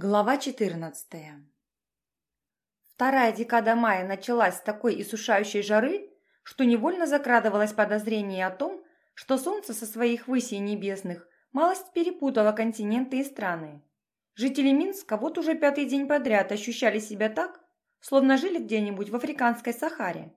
Глава 14 Вторая декада мая началась с такой иссушающей жары, что невольно закрадывалось подозрение о том, что солнце со своих высей небесных малость перепутало континенты и страны. Жители Минска вот уже пятый день подряд ощущали себя так, словно жили где-нибудь в африканской Сахаре.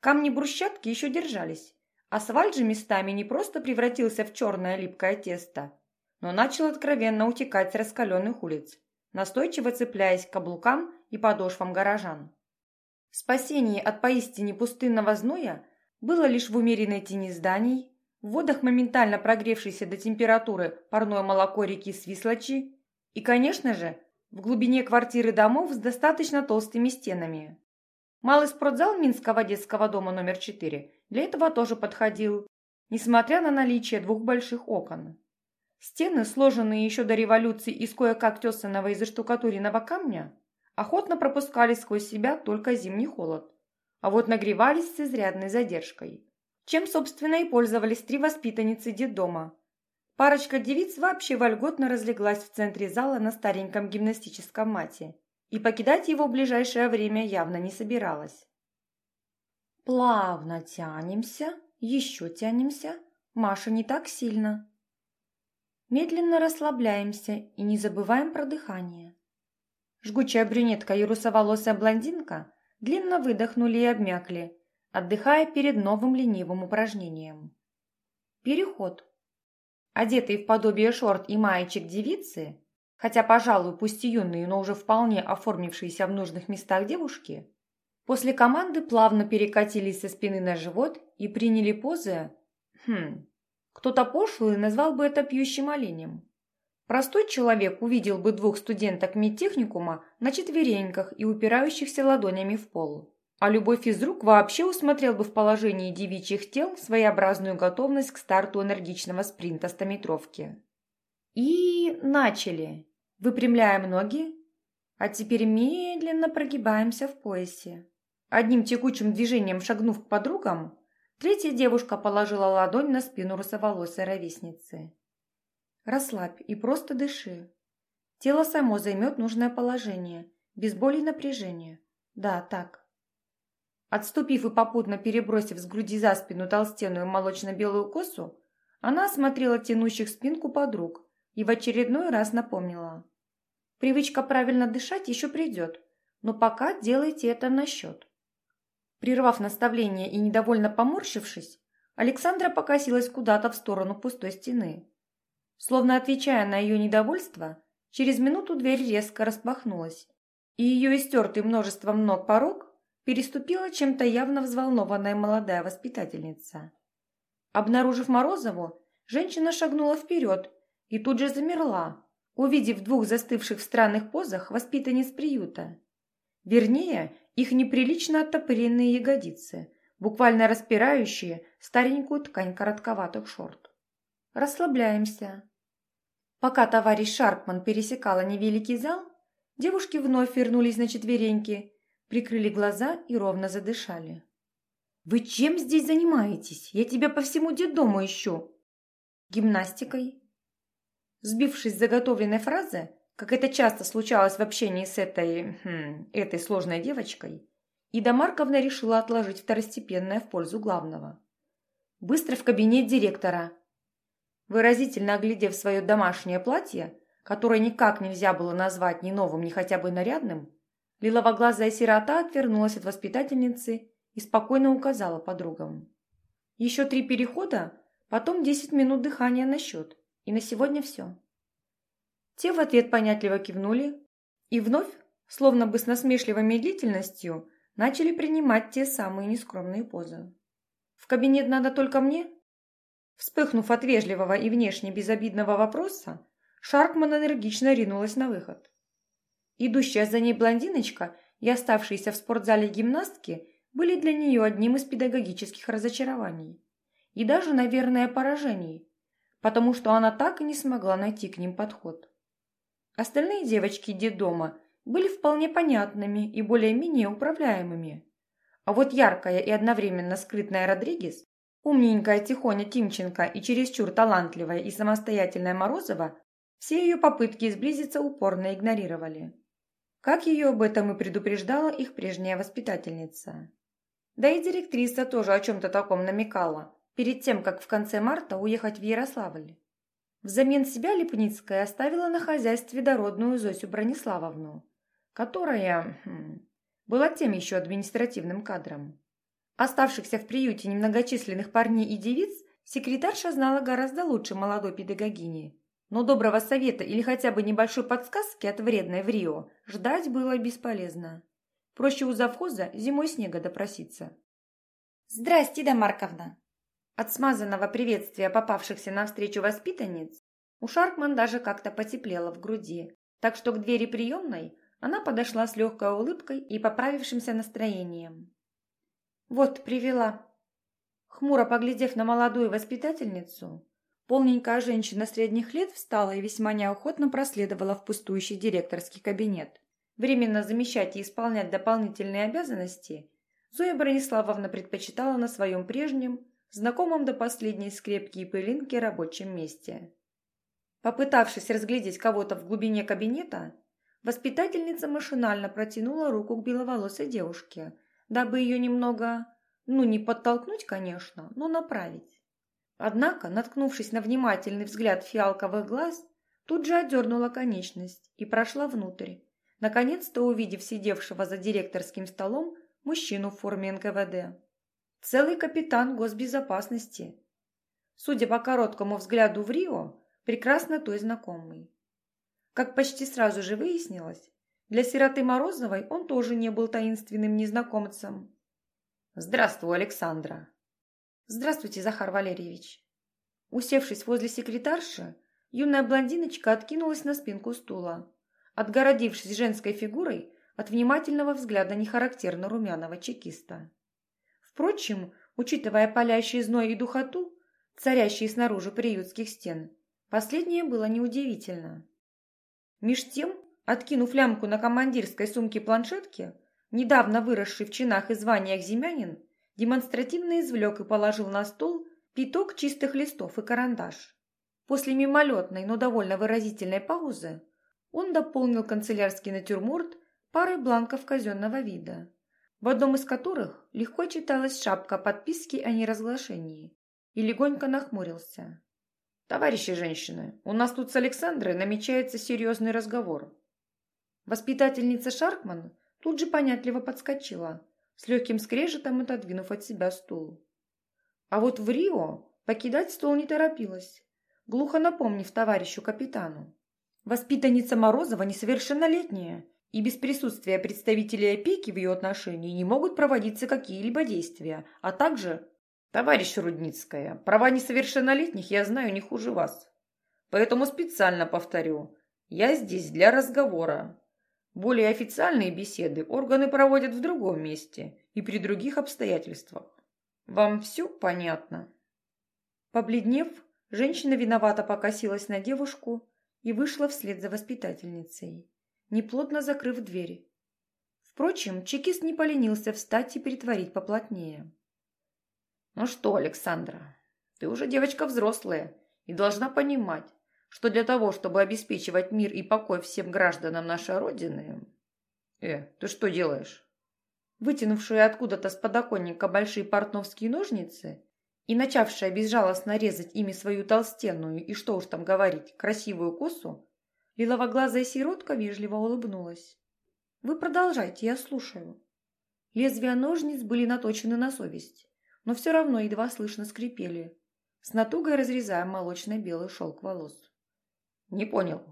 Камни брусчатки еще держались, асфальт же местами не просто превратился в черное липкое тесто – но начал откровенно утекать с раскаленных улиц, настойчиво цепляясь к каблукам и подошвам горожан. Спасение от поистине пустынного зноя было лишь в умеренной тени зданий, в водах моментально прогревшейся до температуры парное молоко реки Свислочи и, конечно же, в глубине квартиры домов с достаточно толстыми стенами. Малый спортзал Минского детского дома номер 4 для этого тоже подходил, несмотря на наличие двух больших окон. Стены, сложенные еще до революции из кое-как тесаного и заштукатуренного камня, охотно пропускали сквозь себя только зимний холод, а вот нагревались с изрядной задержкой. Чем, собственно, и пользовались три воспитанницы детдома. Парочка девиц вообще вольготно разлеглась в центре зала на стареньком гимнастическом мате и покидать его в ближайшее время явно не собиралась. Плавно тянемся, еще тянемся. Маша не так сильно. Медленно расслабляемся и не забываем про дыхание. Жгучая брюнетка и русоволосая блондинка длинно выдохнули и обмякли, отдыхая перед новым ленивым упражнением. Переход. Одетые в подобие шорт и маечек девицы, хотя, пожалуй, пусть и юные, но уже вполне оформившиеся в нужных местах девушки, после команды плавно перекатились со спины на живот и приняли позы, хм, кто-то пошлый назвал бы это пьющим оленем. Простой человек увидел бы двух студенток медтехникума на четвереньках и упирающихся ладонями в пол. А любой физрук вообще усмотрел бы в положении девичьих тел своеобразную готовность к старту энергичного спринта стометровки. И начали. Выпрямляем ноги, а теперь медленно прогибаемся в поясе. Одним текучим движением шагнув к подругам, Третья девушка положила ладонь на спину русоволосой ровесницы. «Расслабь и просто дыши. Тело само займет нужное положение, без боли и напряжения. Да, так». Отступив и попутно перебросив с груди за спину толстенную молочно-белую косу, она осмотрела тянущих спинку подруг и в очередной раз напомнила. «Привычка правильно дышать еще придет, но пока делайте это на счет». Прервав наставление и недовольно поморщившись, Александра покосилась куда-то в сторону пустой стены. Словно отвечая на ее недовольство, через минуту дверь резко распахнулась, и ее истертый множеством ног порог переступила чем-то явно взволнованная молодая воспитательница. Обнаружив Морозову, женщина шагнула вперед и тут же замерла, увидев двух застывших в странных позах воспитанниц приюта. Вернее, их неприлично оттопыренные ягодицы, буквально распирающие старенькую ткань коротковатых шорт. Расслабляемся. Пока товарищ Шаркман пересекала невеликий зал, девушки вновь вернулись на четвереньки, прикрыли глаза и ровно задышали. «Вы чем здесь занимаетесь? Я тебя по всему детдому ищу!» «Гимнастикой». Сбившись с заготовленной фразы, как это часто случалось в общении с этой... Хм, этой сложной девочкой, Ида Марковна решила отложить второстепенное в пользу главного. «Быстро в кабинет директора!» Выразительно оглядев свое домашнее платье, которое никак нельзя было назвать ни новым, ни хотя бы нарядным, лиловоглазая сирота отвернулась от воспитательницы и спокойно указала подругам. «Еще три перехода, потом десять минут дыхания на счет, и на сегодня все». Те в ответ понятливо кивнули и вновь, словно бы с насмешливой медлительностью, начали принимать те самые нескромные позы. «В кабинет надо только мне?» Вспыхнув от вежливого и внешне безобидного вопроса, Шаркман энергично ринулась на выход. Идущая за ней блондиночка и оставшиеся в спортзале гимнастки были для нее одним из педагогических разочарований. И даже, наверное, поражений, потому что она так и не смогла найти к ним подход. Остальные девочки детдома были вполне понятными и более-менее управляемыми. А вот яркая и одновременно скрытная Родригес, умненькая Тихоня Тимченко и чересчур талантливая и самостоятельная Морозова Все ее попытки сблизиться упорно игнорировали. Как ее об этом и предупреждала их прежняя воспитательница. Да и директриса тоже о чем-то таком намекала, перед тем, как в конце марта уехать в Ярославль. Взамен себя Липницкая оставила на хозяйстве дородную Зосю Брониславовну, которая хм, была тем еще административным кадром. Оставшихся в приюте немногочисленных парней и девиц секретарша знала гораздо лучше молодой педагогини, но доброго совета или хотя бы небольшой подсказки от вредной в Рио ждать было бесполезно. Проще у завхоза зимой снега допроситься. «Здрасте, да Марковна!» От смазанного приветствия попавшихся навстречу воспитанниц у Шаркман даже как-то потеплело в груди, так что к двери приемной она подошла с легкой улыбкой и поправившимся настроением. «Вот, привела». Хмуро поглядев на молодую воспитательницу, полненькая женщина средних лет встала и весьма неохотно проследовала в пустующий директорский кабинет. Временно замещать и исполнять дополнительные обязанности Зоя Брониславовна предпочитала на своем прежнем, знакомом до последней скрепки и пылинки рабочем месте. Попытавшись разглядеть кого-то в глубине кабинета, воспитательница машинально протянула руку к беловолосой девушке, дабы ее немного, ну не подтолкнуть, конечно, но направить. Однако, наткнувшись на внимательный взгляд фиалковых глаз, тут же отдернула конечность и прошла внутрь, наконец-то увидев сидевшего за директорским столом мужчину в форме НКВД. Целый капитан госбезопасности. Судя по короткому взгляду в Рио, прекрасно той знакомый. Как почти сразу же выяснилось, для сироты Морозовой он тоже не был таинственным незнакомцем. «Здравствуй, Александра!» «Здравствуйте, Захар Валерьевич!» Усевшись возле секретарши, юная блондиночка откинулась на спинку стула, отгородившись женской фигурой от внимательного взгляда нехарактерно румяного чекиста. Впрочем, учитывая палящий зной и духоту, царящие снаружи приютских стен, последнее было неудивительно. Меж тем, откинув лямку на командирской сумке планшетки, недавно выросший в чинах и званиях земянин, демонстративно извлек и положил на стол пяток чистых листов и карандаш. После мимолетной, но довольно выразительной паузы он дополнил канцелярский натюрморт парой бланков казенного вида, в одном из которых легко читалась шапка подписки о неразглашении, и легонько нахмурился. «Товарищи женщины, у нас тут с Александрой намечается серьезный разговор». Воспитательница Шаркман тут же понятливо подскочила, с легким скрежетом отодвинув от себя стул. А вот в Рио покидать стол не торопилась, глухо напомнив товарищу капитану. Воспитанница Морозова несовершеннолетняя, и без присутствия представителей опеки в ее отношении не могут проводиться какие-либо действия, а также... Товарищ Рудницкая, права несовершеннолетних я знаю не хуже вас. Поэтому специально повторю, я здесь для разговора. Более официальные беседы органы проводят в другом месте и при других обстоятельствах. Вам все понятно?» Побледнев, женщина виновато покосилась на девушку и вышла вслед за воспитательницей, неплотно закрыв дверь. Впрочем, чекист не поленился встать и притворить поплотнее. «Ну что, Александра, ты уже девочка взрослая и должна понимать, что для того, чтобы обеспечивать мир и покой всем гражданам нашей Родины...» «Э, ты что делаешь?» Вытянувшие откуда-то с подоконника большие портновские ножницы и начавшая безжалостно резать ими свою толстенную и, что уж там говорить, красивую косу, лиловоглазая сиротка вежливо улыбнулась. «Вы продолжайте, я слушаю». Лезвия ножниц были наточены на совесть, но все равно едва слышно скрипели, с натугой разрезая молочно-белый шелк волос. «Не понял».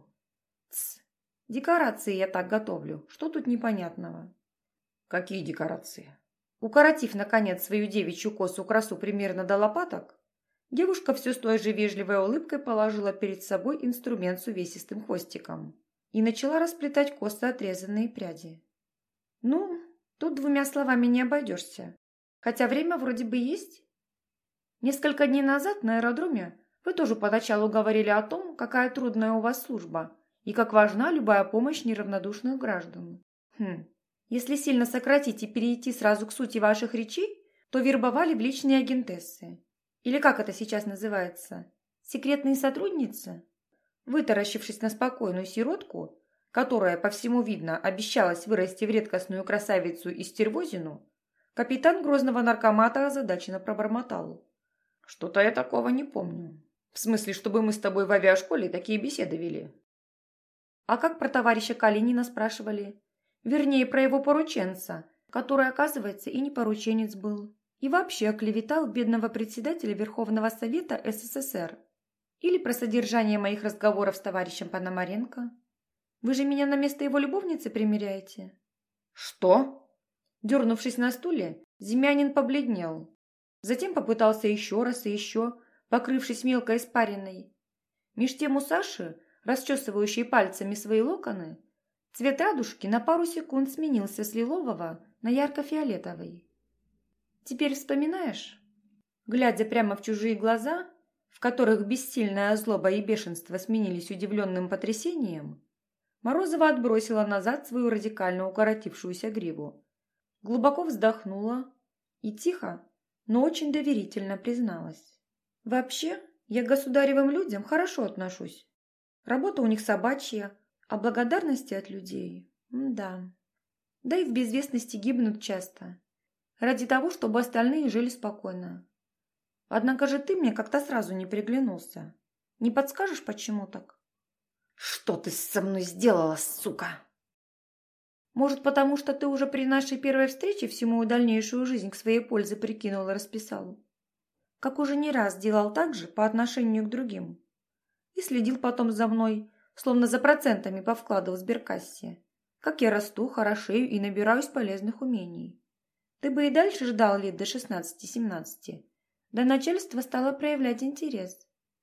«Тсс, декорации я так готовлю, что тут непонятного?» «Какие декорации?» Укоротив, наконец, свою девичью косу красу примерно до лопаток, девушка все с той же вежливой улыбкой положила перед собой инструмент с увесистым хвостиком и начала расплетать косы отрезанные пряди. «Ну, тут двумя словами не обойдешься, хотя время вроде бы есть». Несколько дней назад на аэродроме вы тоже поначалу говорили о том, какая трудная у вас служба и как важна любая помощь неравнодушных граждан. Хм, если сильно сократить и перейти сразу к сути ваших речей, то вербовали в личные агентессы. Или как это сейчас называется? Секретные сотрудницы? Вытаращившись на спокойную сиротку, которая, по всему видно, обещалась вырасти в редкостную красавицу и стервозину, капитан грозного наркомата озадаченно пробормотал. «Что-то я такого не помню. В смысле, чтобы мы с тобой в авиашколе такие беседы вели?» «А как про товарища Калинина спрашивали? Вернее, про его порученца, который, оказывается, и не порученец был, и вообще оклеветал бедного председателя Верховного Совета СССР. Или про содержание моих разговоров с товарищем Пономаренко. Вы же меня на место его любовницы примеряете?» «Что?» Дернувшись на стуле, Земянин побледнел. Затем попытался еще раз и еще, покрывшись мелкой испариной. Меж тем у Саши, расчесывающей пальцами свои локоны, цвет радужки на пару секунд сменился с лилового на ярко-фиолетовый. «Теперь вспоминаешь?» Глядя прямо в чужие глаза, в которых бессильная злоба и бешенство сменились удивленным потрясением, Морозова отбросила назад свою радикально укоротившуюся гриву, глубоко вздохнула и тихо, но очень доверительно призналась. «Вообще, я к государевым людям хорошо отношусь. Работа у них собачья, а благодарности от людей – да. Да и в безвестности гибнут часто. Ради того, чтобы остальные жили спокойно. Однако же ты мне как-то сразу не приглянулся. Не подскажешь, почему так? Что ты со мной сделала, сука? Может, потому что ты уже при нашей первой встрече всю мою дальнейшую жизнь к своей пользе прикинул и расписал? Как уже не раз делал так же по отношению к другим. И следил потом за мной, словно за процентами по вкладу в сберкассе. Как я расту, хорошею и набираюсь полезных умений. Ты бы и дальше ждал лет до 16-17, да начальство стало проявлять интерес.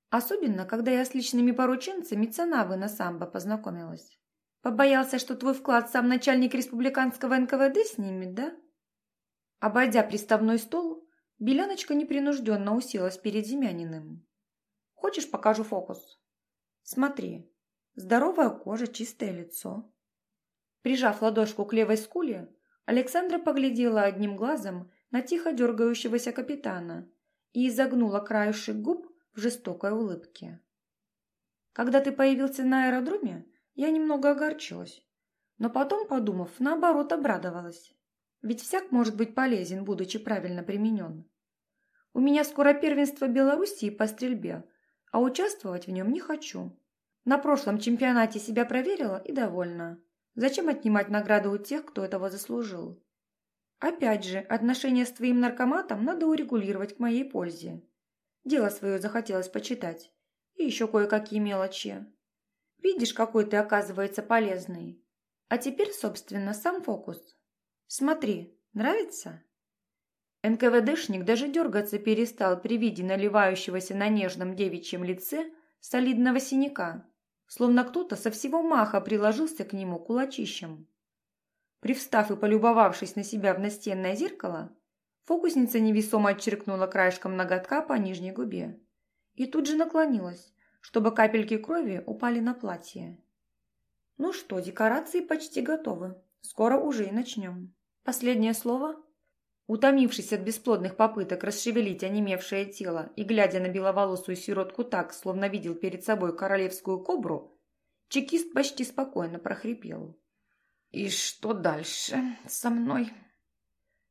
Особенно, когда я с личными порученцами Цанавы на самбо познакомилась. Побоялся, что твой вклад сам начальник республиканского НКВД снимет, да? Обойдя приставной стол, Беляночка непринужденно уселась перед Земяниным. Хочешь, покажу фокус? Смотри. Здоровая кожа, чистое лицо. Прижав ладошку к левой скуле, Александра поглядела одним глазом на тихо дергающегося капитана и изогнула краешек губ в жестокой улыбке. «Когда ты появился на аэродроме, я немного огорчилась, но потом, подумав, наоборот обрадовалась. Ведь всяк может быть полезен, будучи правильно применен. У меня скоро первенство Белоруссии по стрельбе, а участвовать в нем не хочу. На прошлом чемпионате себя проверила и довольна. Зачем отнимать награду у тех, кто этого заслужил? Опять же, отношения с твоим наркоматом надо урегулировать к моей пользе. Дело свое захотелось почитать. И еще кое-какие мелочи. Видишь, какой ты, оказывается, полезный. А теперь, собственно, сам фокус. Смотри, нравится? НКВДшник даже дергаться перестал при виде наливающегося на нежном девичьем лице солидного синяка, словно кто-то со всего маха приложился к нему кулачищем. Привстав и полюбовавшись на себя в настенное зеркало, фокусница невесомо отчеркнула краешком ноготка по нижней губе и тут же наклонилась, чтобы капельки крови упали на платье. «Ну что, декорации почти готовы. Скоро уже и начнем. Последнее слово?» Утомившись от бесплодных попыток расшевелить онемевшее тело и глядя на беловолосую сиротку так, словно видел перед собой королевскую кобру, чекист почти спокойно прохрипел. «И что дальше со мной?»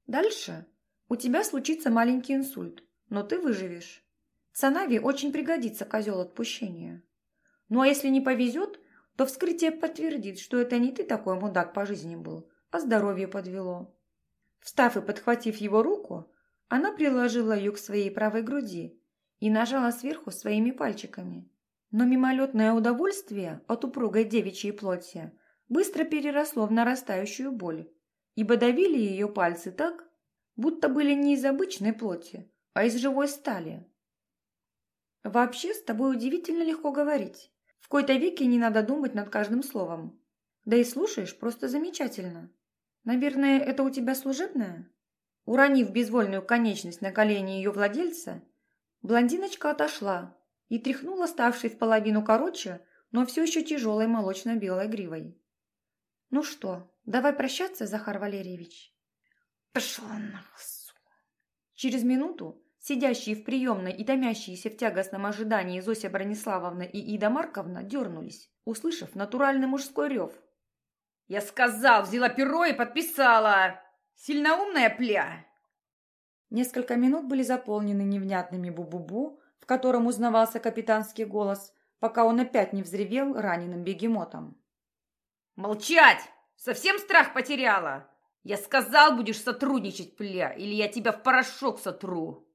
«Дальше у тебя случится маленький инсульт, но ты выживешь. Цанави очень пригодится козел отпущения. Ну а если не повезет, то вскрытие подтвердит, что это не ты такой мудак по жизни был, а здоровье подвело». Встав и подхватив его руку, она приложила ее к своей правой груди и нажала сверху своими пальчиками. Но мимолетное удовольствие от упругой девичьей плоти быстро переросло в нарастающую боль, ибо давили ее пальцы так, будто были не из обычной плоти, а из живой стали. Вообще с тобой удивительно легко говорить. В кои-то веке не надо думать над каждым словом. Да и слушаешь просто замечательно. Наверное, это у тебя служебная? Уронив безвольную конечность на колени ее владельца, блондиночка отошла и тряхнула ставшей в половину короче, но все еще тяжелой молочно-белой гривой. «Ну что, давай прощаться, Захар Валерьевич?» «Пошла на Через минуту сидящие в приемной и томящиеся в тягостном ожидании Зося Брониславовна и Ида Марковна дернулись, услышав натуральный мужской рев. «Я сказал, взяла перо и подписала! Сильноумная пля!» Несколько минут были заполнены невнятными бу-бу-бу, в котором узнавался капитанский голос, пока он опять не взревел раненым бегемотом. «Молчать! Совсем страх потеряла? Я сказал, будешь сотрудничать, пля, или я тебя в порошок сотру!»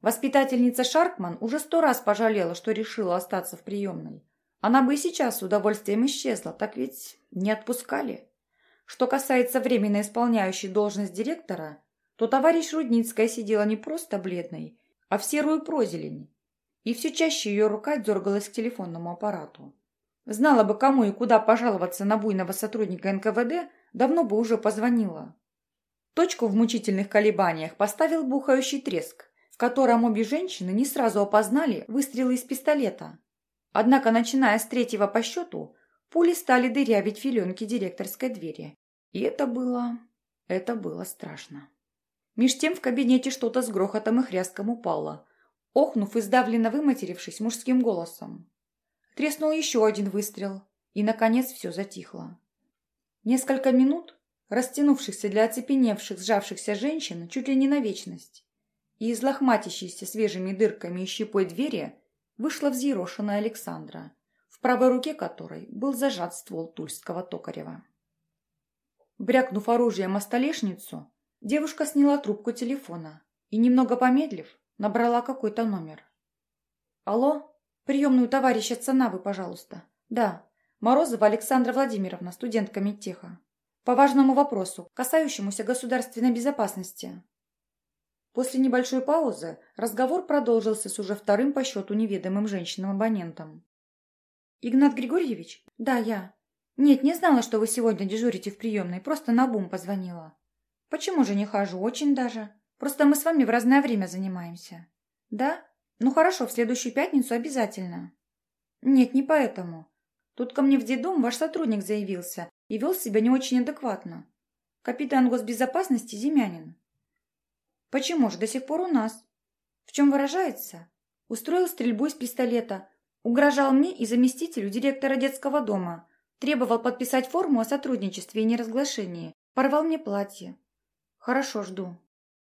Воспитательница Шаркман уже сто раз пожалела, что решила остаться в приемной. Она бы и сейчас с удовольствием исчезла, так ведь не отпускали. Что касается временно исполняющей должность директора, то товарищ Рудницкая сидела не просто бледной, а в серую прозелень. И все чаще ее рука дергалась к телефонному аппарату. Знала бы, кому и куда пожаловаться на буйного сотрудника НКВД, давно бы уже позвонила. Точку в мучительных колебаниях поставил бухающий треск в котором обе женщины не сразу опознали выстрелы из пистолета. Однако, начиная с третьего по счету, пули стали дырявить филенки директорской двери. И это было... это было страшно. Меж тем в кабинете что-то с грохотом и хряском упало, охнув и сдавленно выматерившись мужским голосом. Треснул еще один выстрел, и, наконец, все затихло. Несколько минут, растянувшихся для оцепеневших, сжавшихся женщин, чуть ли не на вечность, и из лохматящейся свежими дырками и щепой двери вышла взъерошенная Александра, в правой руке которой был зажат ствол тульского токарева. Брякнув оружием о столешницу, девушка сняла трубку телефона и, немного помедлив, набрала какой-то номер. «Алло, приемную товарища Цанавы, пожалуйста. Да, Морозова Александра Владимировна, студентка медтеха. По важному вопросу, касающемуся государственной безопасности. После небольшой паузы разговор продолжился с уже вторым по счету неведомым женщинам-абонентом. «Игнат Григорьевич? Да, я. Нет, не знала, что вы сегодня дежурите в приемной, просто на бум позвонила. Почему же не хожу? Очень даже. Просто мы с вами в разное время занимаемся. Да? Ну хорошо, в следующую пятницу обязательно. Нет, не поэтому. Тут ко мне в дедом ваш сотрудник заявился и вел себя не очень адекватно. Капитан госбезопасности Земянин. Почему же до сих пор у нас? В чем выражается? Устроил стрельбу из пистолета, угрожал мне и заместителю директора детского дома, требовал подписать форму о сотрудничестве и неразглашении, порвал мне платье. Хорошо, жду.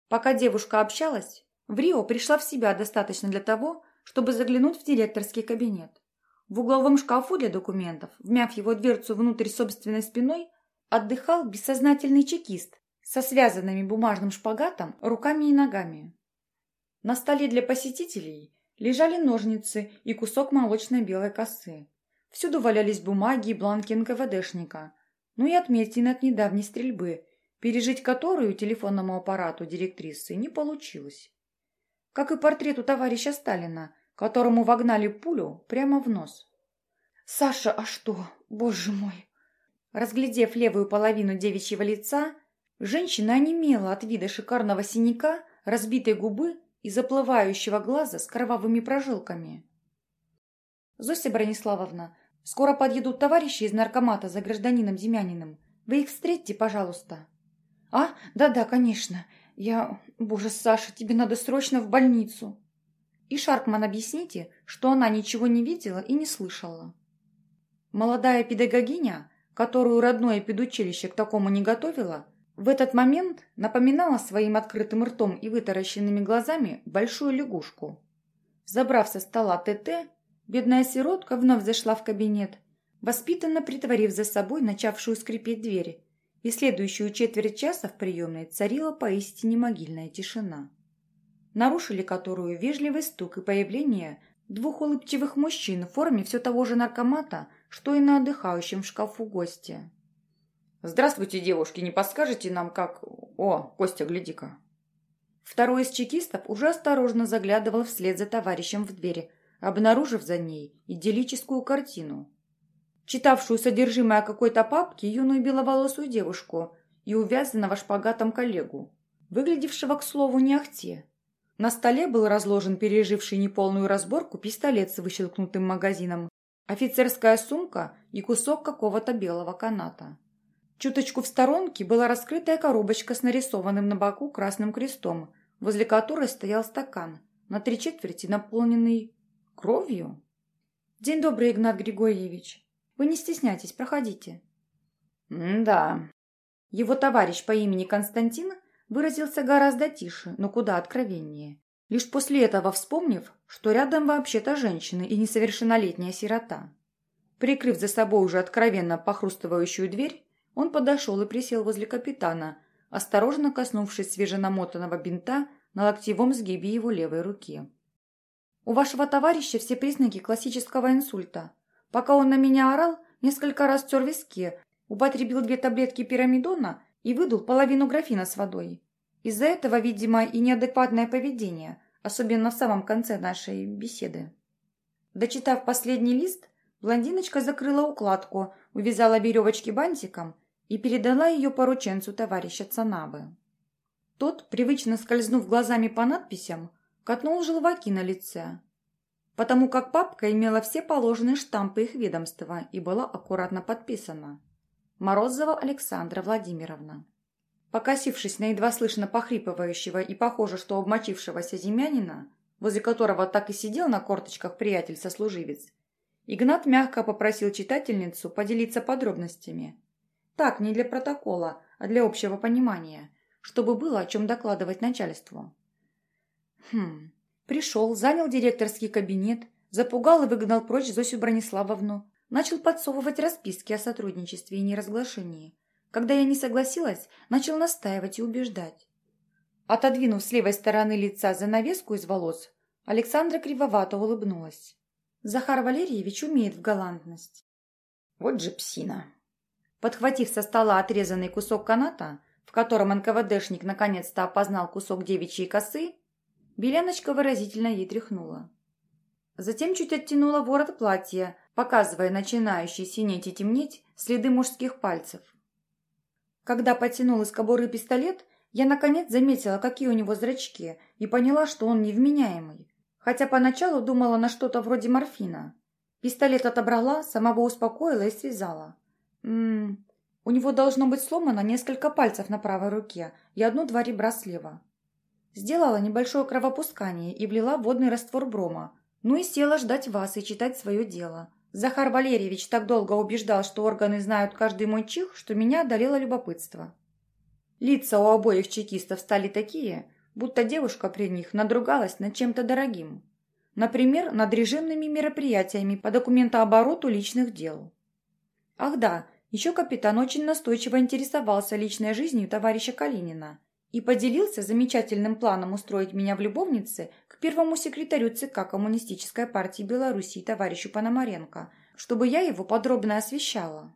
Пока девушка общалась, в Рио пришла в себя достаточно для того, чтобы заглянуть в директорский кабинет. В угловом шкафу для документов, вмяв его дверцу внутрь собственной спиной, отдыхал бессознательный чекист со связанными бумажным шпагатом руками и ногами. На столе для посетителей лежали ножницы и кусок молочной белой косы. Всюду валялись бумаги и бланки НКВДшника, ну и отметины от недавней стрельбы, пережить которую телефонному аппарату директрисы не получилось. Как и портрет у товарища Сталина, которому вогнали пулю прямо в нос. «Саша, а что? Боже мой!» Разглядев левую половину девичьего лица, Женщина онемела от вида шикарного синяка, разбитой губы и заплывающего глаза с кровавыми прожилками. «Зося Брониславовна, скоро подъедут товарищи из наркомата за гражданином Демяниным. Вы их встретьте, пожалуйста». «А, да-да, конечно. Я... Боже, Саша, тебе надо срочно в больницу». И Шаркман объясните, что она ничего не видела и не слышала. Молодая педагогиня, которую родное педучилище к такому не готовило, в этот момент напоминала своим открытым ртом и вытаращенными глазами большую лягушку. Забрав со стола ТТ, бедная сиротка вновь зашла в кабинет, воспитанно притворив за собой начавшую скрипеть дверь, и следующую четверть часа в приемной царила поистине могильная тишина, нарушили которую вежливый стук и появление двух улыбчивых мужчин в форме все того же наркомата, что и на отдыхающем в шкафу гостя. «Здравствуйте, девушки, не подскажете нам, как...» «О, Костя, гляди-ка!» Второй из чекистов уже осторожно заглядывал вслед за товарищем в двери, обнаружив за ней идиллическую картину. Читавшую содержимое какой-то папки юную беловолосую девушку и увязанного шпагатом коллегу, выглядевшего, к слову, не ахте. На столе был разложен переживший неполную разборку пистолет с выщелкнутым магазином, офицерская сумка и кусок какого-то белого каната. Чуточку в сторонке была раскрытая коробочка с нарисованным на боку красным крестом, возле которой стоял стакан, на три четверти наполненный кровью. «День добрый, Игнат Григорьевич. Вы не стесняйтесь, проходите». «Да». Его товарищ по имени Константин выразился гораздо тише, но куда откровеннее. Лишь после этого вспомнив, что рядом вообще-то женщина и несовершеннолетняя сирота. Прикрыв за собой уже откровенно похрустывающую дверь, он подошел и присел возле капитана, осторожно коснувшись свеженамотанного бинта на локтевом сгибе его левой руки. «У вашего товарища все признаки классического инсульта. Пока он на меня орал, несколько раз тер виски, употребил две таблетки пирамидона и выдул половину графина с водой. Из-за этого, видимо, и неадекватное поведение, особенно в самом конце нашей беседы. Дочитав последний лист, блондиночка закрыла укладку, увязала веревочки бантиком и передала ее порученцу товарища Цанавы. Тот, привычно скользнув глазами по надписям, катнул желваки на лице, потому как папка имела все положенные штампы их ведомства и была аккуратно подписана. Морозова Александра Владимировна. Покосившись на едва слышно похрипывающего и похоже, что обмочившегося земянина, возле которого так и сидел на корточках приятель-сослуживец, Игнат мягко попросил читательницу поделиться подробностями. Так, не для протокола, а для общего понимания, чтобы было о чем докладывать начальству. Хм, пришел, занял директорский кабинет, запугал и выгнал прочь Зосю Брониславовну, начал подсовывать расписки о сотрудничестве и неразглашении. Когда я не согласилась, начал настаивать и убеждать. Отодвинув с левой стороны лица занавеску из волос, Александра кривовато улыбнулась. Захар Валерьевич умеет в галантность. Вот же псина. Подхватив со стола отрезанный кусок каната, в котором НКВДшник наконец-то опознал кусок девичьей косы, Беляночка выразительно ей тряхнула. Затем чуть оттянула ворот платья, показывая начинающий синеть и темнеть следы мужских пальцев. Когда потянул из кобуры пистолет, я наконец заметила, какие у него зрачки, и поняла, что он невменяемый. Хотя поначалу думала на что-то вроде морфина. Пистолет отобрала, самого успокоила и связала. Ммм, у него должно быть сломано несколько пальцев на правой руке и одно-два ребра слева. Сделала небольшое кровопускание и влила водный раствор брома. Ну и села ждать вас и читать свое дело. Захар Валерьевич так долго убеждал, что органы знают каждый мой чих, что меня одолело любопытство. Лица у обоих чекистов стали такие, будто девушка при них надругалась над чем-то дорогим. Например, над режимными мероприятиями по документообороту личных дел. Ах да, еще капитан очень настойчиво интересовался личной жизнью товарища Калинина и поделился замечательным планом устроить меня в любовнице к первому секретарю ЦК Коммунистической партии Белоруссии товарищу Пономаренко, чтобы я его подробно освещала.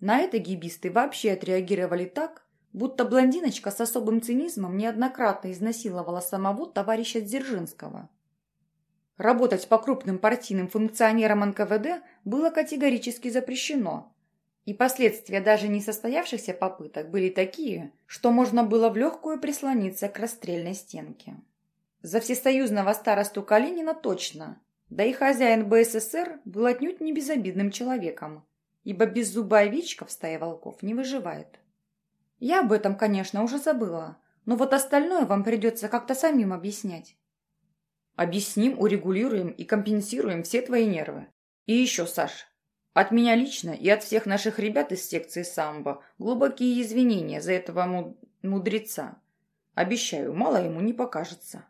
На это гибисты вообще отреагировали так, будто блондиночка с особым цинизмом неоднократно изнасиловала самого товарища Дзержинского. Работать по крупным партийным функционерам НКВД было категорически запрещено, и последствия даже несостоявшихся попыток были такие, что можно было в легкую прислониться к расстрельной стенке. За всесоюзного старосту Калинина точно, да и хозяин БССР был отнюдь не безобидным человеком, ибо беззубая овечка в стае волков не выживает. Я об этом, конечно, уже забыла, но вот остальное вам придется как-то самим объяснять. Объясним, урегулируем и компенсируем все твои нервы. И еще, Саш, от меня лично и от всех наших ребят из секции самбо глубокие извинения за этого мудреца. Обещаю, мало ему не покажется.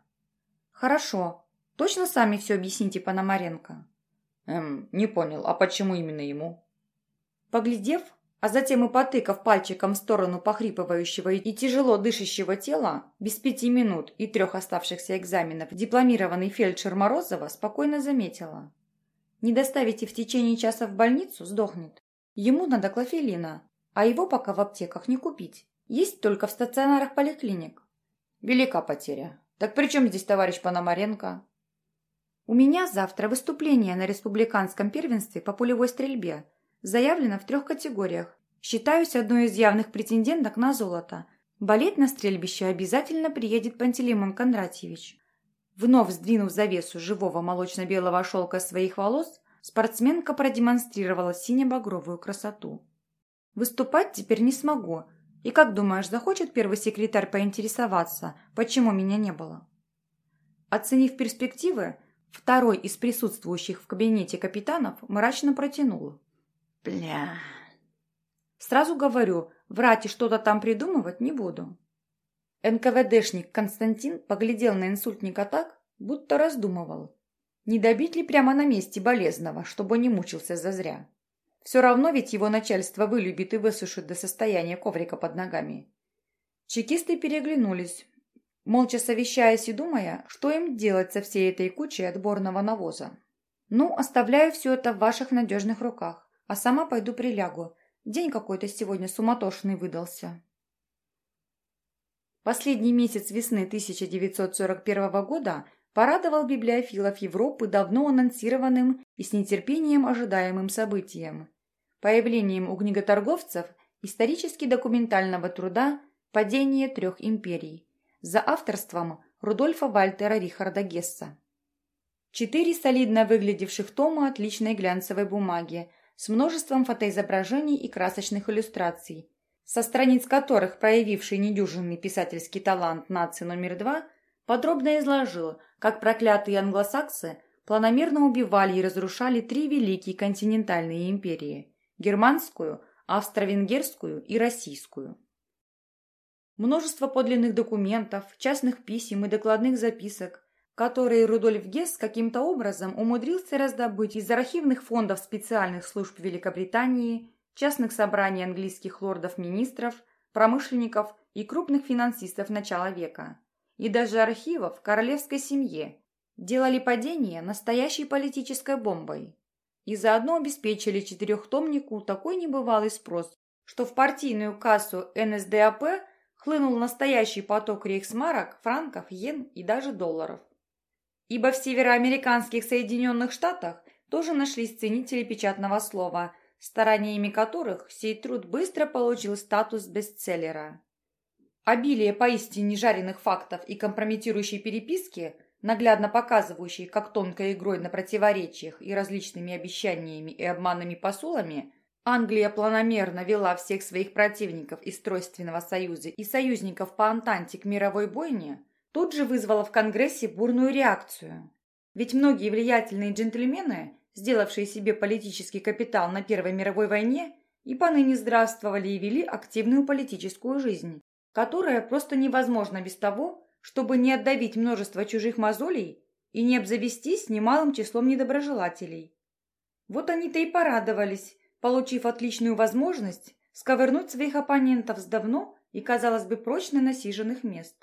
Хорошо. Точно сами все объясните Пономаренко? Эм, не понял, а почему именно ему? Поглядев, а затем и потыкав пальчиком в сторону похрипывающего и тяжело дышащего тела, без пяти минут и трех оставшихся экзаменов дипломированный фельдшер Морозова спокойно заметила. Не доставите в течение часа в больницу – сдохнет. Ему надо клофелина, а его пока в аптеках не купить. Есть только в стационарах поликлиник. Велика потеря. Так при чем здесь товарищ Пономаренко? У меня завтра выступление на республиканском первенстве по пулевой стрельбе. Заявлено в трех категориях. Считаюсь одной из явных претенденток на золото. Болеть на стрельбище обязательно приедет Пантелеймон Кондратьевич. Вновь сдвинув завесу живого молочно-белого шелка своих волос, спортсменка продемонстрировала сине-багровую красоту. «Выступать теперь не смогу. И как думаешь, захочет первый секретарь поинтересоваться, почему меня не было? Оценив перспективы, второй из присутствующих в кабинете капитанов мрачно протянул. Бля. Сразу говорю, врать и что-то там придумывать не буду. НКВДшник Константин поглядел на инсультника так, будто раздумывал. Не добить ли прямо на месте болезного, чтобы не мучился зазря? Все равно ведь его начальство вылюбит и высушит до состояния коврика под ногами. Чекисты переглянулись, молча совещаясь и думая, что им делать со всей этой кучей отборного навоза. «Ну, оставляю все это в ваших надежных руках, а сама пойду прилягу. День какой-то сегодня суматошный выдался». Последний месяц весны 1941 года порадовал библиофилов Европы давно анонсированным и с нетерпением ожидаемым событием – появлением у книготорговцев исторически-документального труда «Падение трех империй» за авторством Рудольфа Вальтера Рихарда Гесса. Четыре солидно выглядевших тома отличной глянцевой бумаги с множеством фотоизображений и красочных иллюстраций, со страниц которых проявивший недюжинный писательский талант нации номер два подробно изложил, как проклятые англосаксы планомерно убивали и разрушали три великие континентальные империи – германскую, австро-венгерскую и российскую. Множество подлинных документов, частных писем и докладных записок, которые Рудольф Гесс каким-то образом умудрился раздобыть из архивных фондов специальных служб Великобритании, частных собраний английских лордов-министров, промышленников и крупных финансистов начала века, и даже архивов королевской семье, делали падение настоящей политической бомбой и заодно обеспечили четырехтомнику такой небывалый спрос, что в партийную кассу НСДАП хлынул настоящий поток рейхсмарок, франков, йен и даже долларов. Ибо в североамериканских Соединенных Штатах тоже нашлись ценители печатного слова, стараниями которых сей труд быстро получил статус бестселлера. Обилие поистине жареных фактов и компрометирующей переписки, наглядно показывающей, как тонкой игрой на противоречиях и различными обещаниями и обманными посулами – Англия планомерно вела всех своих противников из Тройственного союза и союзников по Антанте к мировой бойне, тут же вызвала в Конгрессе бурную реакцию. Ведь многие влиятельные джентльмены, сделавшие себе политический капитал на Первой мировой войне, и поныне здравствовали и вели активную политическую жизнь, которая просто невозможна без того, чтобы не отдавить множество чужих мозолей и не обзавестись немалым числом недоброжелателей. Вот они-то и порадовались, получив отличную возможность сковырнуть своих оппонентов с давно и, казалось бы, прочно насиженных мест.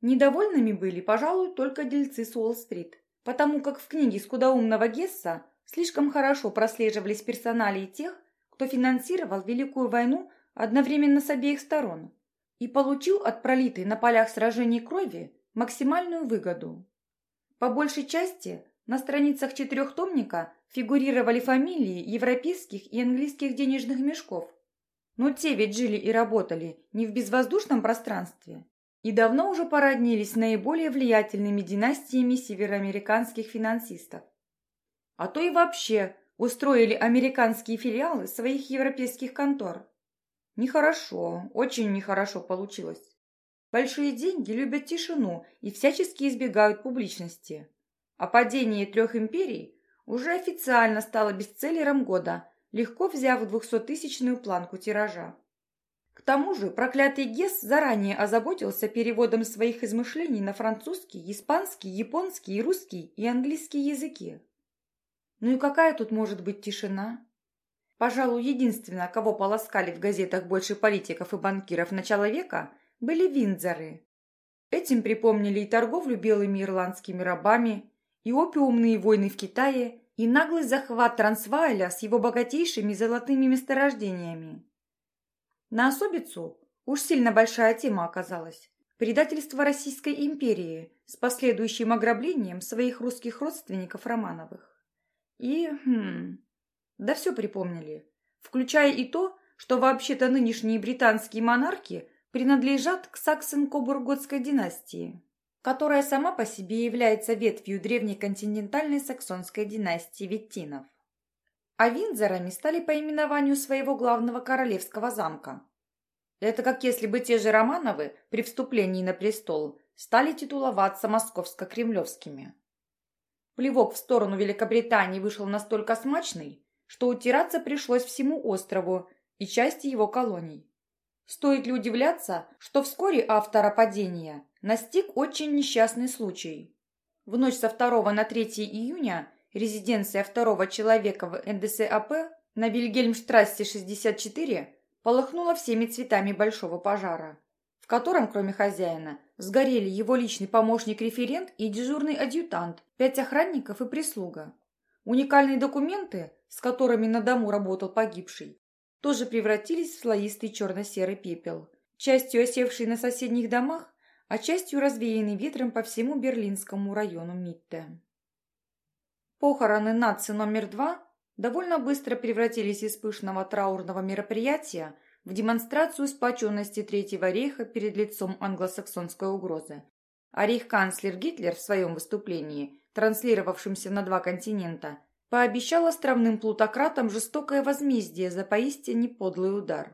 Недовольными были, пожалуй, только дельцы с Уолл-стрит, потому как в книге скудоумного Гесса слишком хорошо прослеживались персоналии тех, кто финансировал Великую войну одновременно с обеих сторон и получил от пролитой на полях сражений крови максимальную выгоду. По большей части на страницах четырехтомника фигурировали фамилии европейских и английских денежных мешков. Но те ведь жили и работали не в безвоздушном пространстве и давно уже породнились с наиболее влиятельными династиями североамериканских финансистов. А то и вообще устроили американские филиалы своих европейских контор. Нехорошо, очень нехорошо получилось. Большие деньги любят тишину и всячески избегают публичности. А падение трех империй уже официально стало бестселлером года, легко взяв двухсоттысячную планку тиража. К тому же проклятый Гесс заранее озаботился переводом своих измышлений на французский, испанский, японский, русский и английский языки. Ну и какая тут может быть тишина? Пожалуй, единственное, кого полоскали в газетах больше политиков и банкиров начала века, были Виндзоры. Этим припомнили и торговлю белыми ирландскими рабами, и опиумные войны в Китае, и наглый захват Трансвааля с его богатейшими золотыми месторождениями. На особицу уж сильно большая тема оказалась. Предательство Российской империи с последующим ограблением своих русских родственников Романовых. И, хм, да все припомнили, включая и то, что вообще-то нынешние британские монархи принадлежат к саксен-кобурготской династии которая сама по себе является ветвью древней континентальной саксонской династии Веттинов. А Виндзорами стали по именованию своего главного королевского замка. Это как если бы те же Романовы при вступлении на престол стали титуловаться московско-кремлевскими. Плевок в сторону Великобритании вышел настолько смачный, что утираться пришлось всему острову и части его колоний. Стоит ли удивляться, что вскоре автора падения настиг очень несчастный случай. В ночь со 2 на 3 июня резиденция второго человека в НДСАП на Вильгельмштрассе 64 полыхнула всеми цветами большого пожара, в котором, кроме хозяина, сгорели его личный помощник-референт и дежурный адъютант, пять охранников и прислуга. Уникальные документы, с которыми на дому работал погибший, тоже превратились в слоистый черно-серый пепел, частью осевший на соседних домах, а частью развеянный ветром по всему берлинскому району Митте. Похороны нации номер два довольно быстро превратились из пышного траурного мероприятия в демонстрацию сплоченности Третьего рейха перед лицом англосаксонской угрозы. А рейх-канцлер Гитлер в своем выступлении, транслировавшемся на два континента, пообещал островным плутократам жестокое возмездие за поистине подлый удар.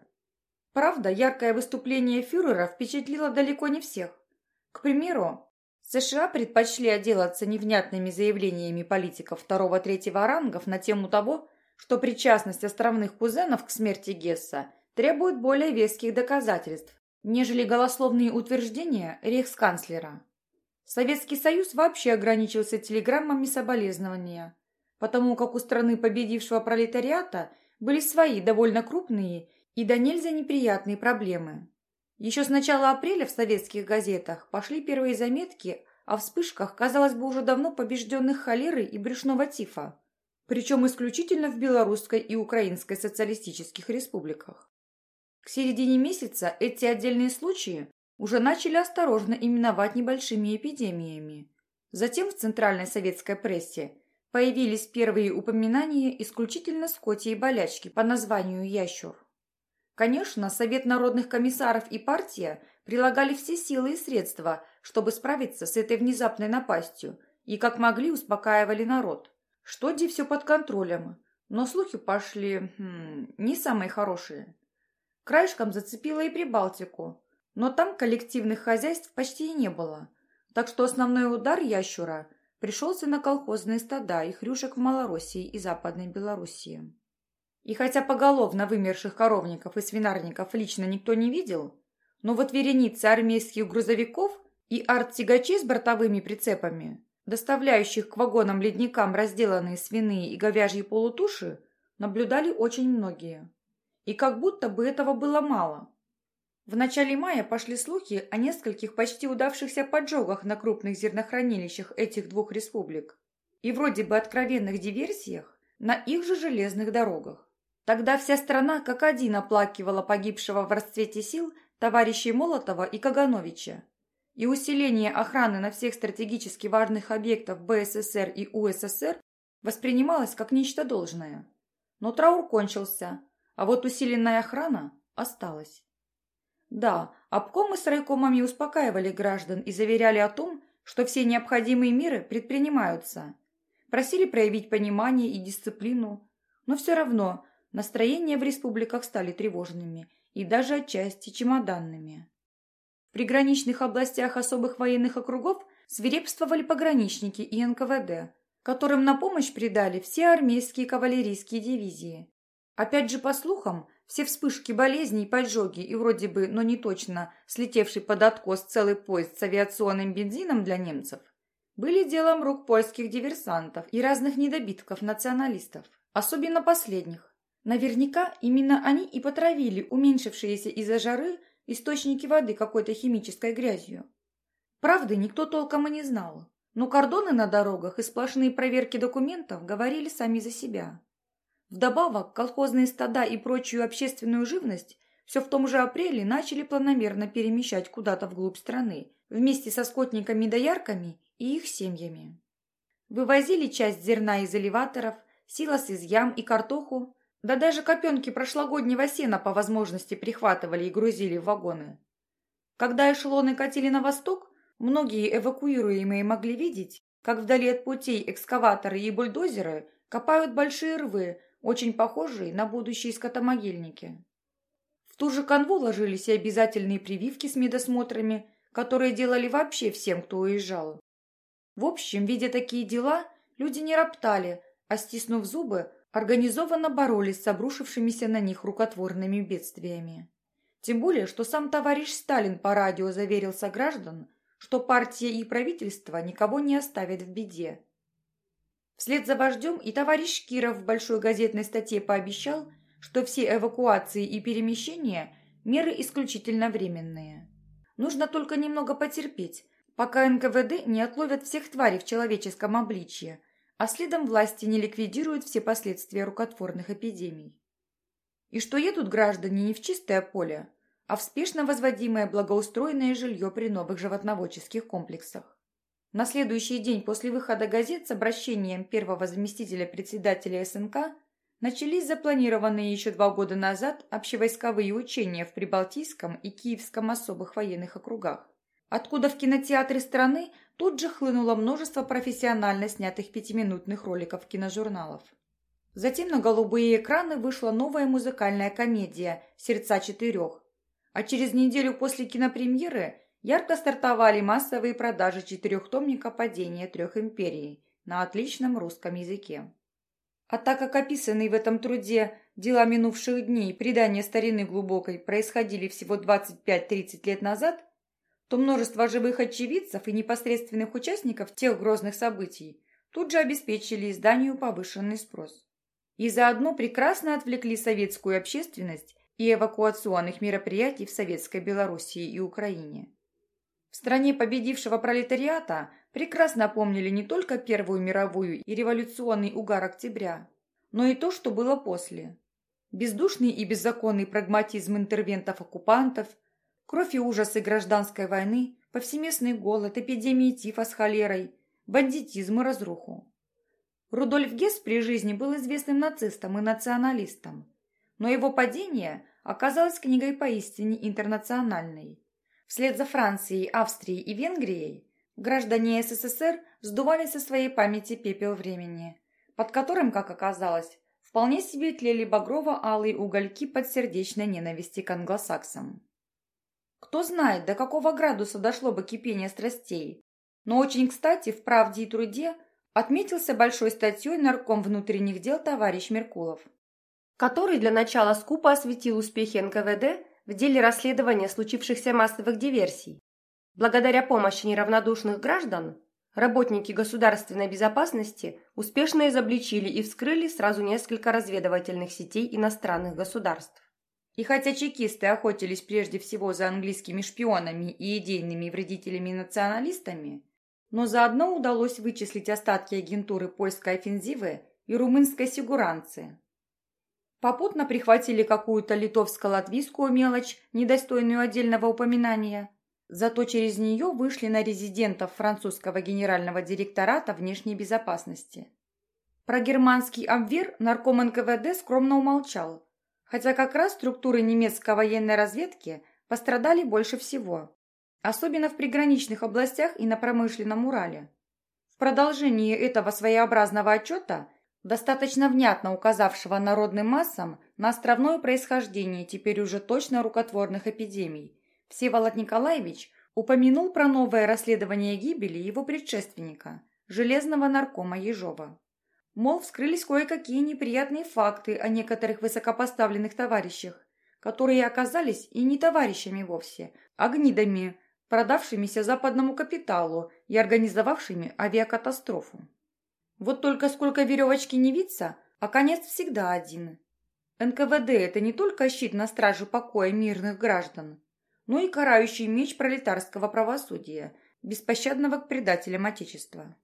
Правда, яркое выступление фюрера впечатлило далеко не всех. К примеру, США предпочли отделаться невнятными заявлениями политиков второго-третьего рангов на тему того, что причастность островных кузенов к смерти Гесса требует более веских доказательств, нежели голословные утверждения рейхсканцлера. Советский Союз вообще ограничился телеграммами соболезнования, потому как у страны победившего пролетариата были свои довольно крупные и до нельзя неприятные проблемы. Еще с начала апреля в советских газетах пошли первые заметки о вспышках, казалось бы, уже давно побежденных холеры и брюшного тифа, причем исключительно в Белорусской и Украинской социалистических республиках. К середине месяца эти отдельные случаи уже начали осторожно именовать небольшими эпидемиями. Затем в центральной советской прессе появились первые упоминания исключительно скотьей болячки по названию ящур. Конечно, Совет народных комиссаров и партия прилагали все силы и средства, чтобы справиться с этой внезапной напастью, и как могли успокаивали народ. Что где все под контролем, но слухи пошли хм, не самые хорошие. Краешком зацепило и Прибалтику, но там коллективных хозяйств почти и не было, так что основной удар ящура пришелся на колхозные стада и хрюшек в Малороссии и Западной Белоруссии. И хотя поголовно вымерших коровников и свинарников лично никто не видел, но вот вереницы армейских грузовиков и арт-тягачей с бортовыми прицепами, доставляющих к вагонам-ледникам разделанные свиные и говяжьи полутуши, наблюдали очень многие. И как будто бы этого было мало. В начале мая пошли слухи о нескольких почти удавшихся поджогах на крупных зернохранилищах этих двух республик и вроде бы откровенных диверсиях на их же железных дорогах. Тогда вся страна как один оплакивала погибшего в расцвете сил товарищей Молотова и Кагановича. И усиление охраны на всех стратегически важных объектах БССР и УССР воспринималось как нечто должное. Но траур кончился, а вот усиленная охрана осталась. Да, обкомы с райкомами успокаивали граждан и заверяли о том, что все необходимые меры предпринимаются. Просили проявить понимание и дисциплину, но все равно Настроения в республиках стали тревожными и даже отчасти чемоданными. В приграничных областях особых военных округов свирепствовали пограничники и НКВД, которым на помощь придали все армейские кавалерийские дивизии. Опять же, по слухам, все вспышки болезней, поджоги и вроде бы, но не точно, слетевший под откос целый поезд с авиационным бензином для немцев, были делом рук польских диверсантов и разных недобитков-националистов, особенно последних. Наверняка именно они и потравили уменьшившиеся из-за жары источники воды какой-то химической грязью. Правды никто толком и не знал, но кордоны на дорогах и сплошные проверки документов говорили сами за себя. Вдобавок, колхозные стада и прочую общественную живность все в том же апреле начали планомерно перемещать куда-то вглубь страны, вместе со скотниками-доярками и их семьями. Вывозили часть зерна из элеваторов, силос из ям и картоху да даже копенки прошлогоднего сена по возможности прихватывали и грузили в вагоны. Когда эшелоны катили на восток, многие эвакуируемые могли видеть, как вдали от путей экскаваторы и бульдозеры копают большие рвы, очень похожие на будущие скотомогильники. В ту же канву ложились и обязательные прививки с медосмотрами, которые делали вообще всем, кто уезжал. В общем, видя такие дела, люди не роптали, а, стиснув зубы, организованно боролись с обрушившимися на них рукотворными бедствиями. Тем более, что сам товарищ Сталин по радио заверил сограждан, что партия и правительство никого не оставят в беде. Вслед за вождем и товарищ Киров в большой газетной статье пообещал, что все эвакуации и перемещения – меры исключительно временные. Нужно только немного потерпеть, пока НКВД не отловят всех тварей в человеческом обличье, а следом власти не ликвидируют все последствия рукотворных эпидемий. И что едут граждане не в чистое поле, а в спешно возводимое благоустроенное жилье при новых животноводческих комплексах. На следующий день после выхода газет с обращением первого заместителя председателя СНК начались запланированные еще два года назад общевойсковые учения в Прибалтийском и Киевском особых военных округах, откуда в кинотеатры страны тут же хлынуло множество профессионально снятых пятиминутных роликов киножурналов. Затем на голубые экраны вышла новая музыкальная комедия «Сердца четырех», а через неделю после кинопремьеры ярко стартовали массовые продажи четырехтомника «Падение трех империй» на отличном русском языке. А так как описанные в этом труде дела минувших дней предания старины глубокой происходили всего 25-30 лет назад, то множество живых очевидцев и непосредственных участников тех грозных событий тут же обеспечили изданию повышенный спрос. И заодно прекрасно отвлекли советскую общественность и эвакуационных мероприятий в Советской Белоруссии и Украине. В стране победившего пролетариата прекрасно помнили не только Первую мировую и революционный угар октября, но и то, что было после. Бездушный и беззаконный прагматизм интервентов-оккупантов, кровь и ужасы гражданской войны, повсеместный голод, эпидемии тифа с холерой, бандитизм и разруху. Рудольф Гесс при жизни был известным нацистом и националистом, но его падение оказалось книгой поистине интернациональной. Вслед за Францией, Австрией и Венгрией Граждане СССР сдували со своей памяти пепел времени, под которым, как оказалось, вполне себе тлели багрово-алые угольки подсердечной ненависти к англосаксам. Кто знает, до какого градуса дошло бы кипение страстей, но очень кстати в «Правде и труде» отметился большой статьей нарком внутренних дел товарищ Меркулов, который для начала скупо осветил успехи НКВД в деле расследования случившихся массовых диверсий Благодаря помощи неравнодушных граждан, работники государственной безопасности успешно изобличили и вскрыли сразу несколько разведывательных сетей иностранных государств. И хотя чекисты охотились прежде всего за английскими шпионами и идейными вредителями-националистами, но заодно удалось вычислить остатки агентуры польской офензивы и румынской сигуранцы. Попутно прихватили какую-то литовско-латвийскую мелочь, недостойную отдельного упоминания – Зато через нее вышли на резидентов французского генерального директората внешней безопасности. Про германский обвер нарком НКВД скромно умолчал, хотя как раз структуры немецкой военной разведки пострадали больше всего, особенно в приграничных областях и на промышленном Урале. В продолжении этого своеобразного отчета, достаточно внятно указавшего народным массам на островное происхождение теперь уже точно рукотворных эпидемий, Всеволод Николаевич упомянул про новое расследование гибели его предшественника, железного наркома Ежова. Мол, вскрылись кое-какие неприятные факты о некоторых высокопоставленных товарищах, которые оказались и не товарищами вовсе, а гнидами, продавшимися западному капиталу и организовавшими авиакатастрофу. Вот только сколько веревочки не виться, а конец всегда один. НКВД – это не только щит на страже покоя мирных граждан, но и карающий меч пролетарского правосудия, беспощадного к предателям Отечества.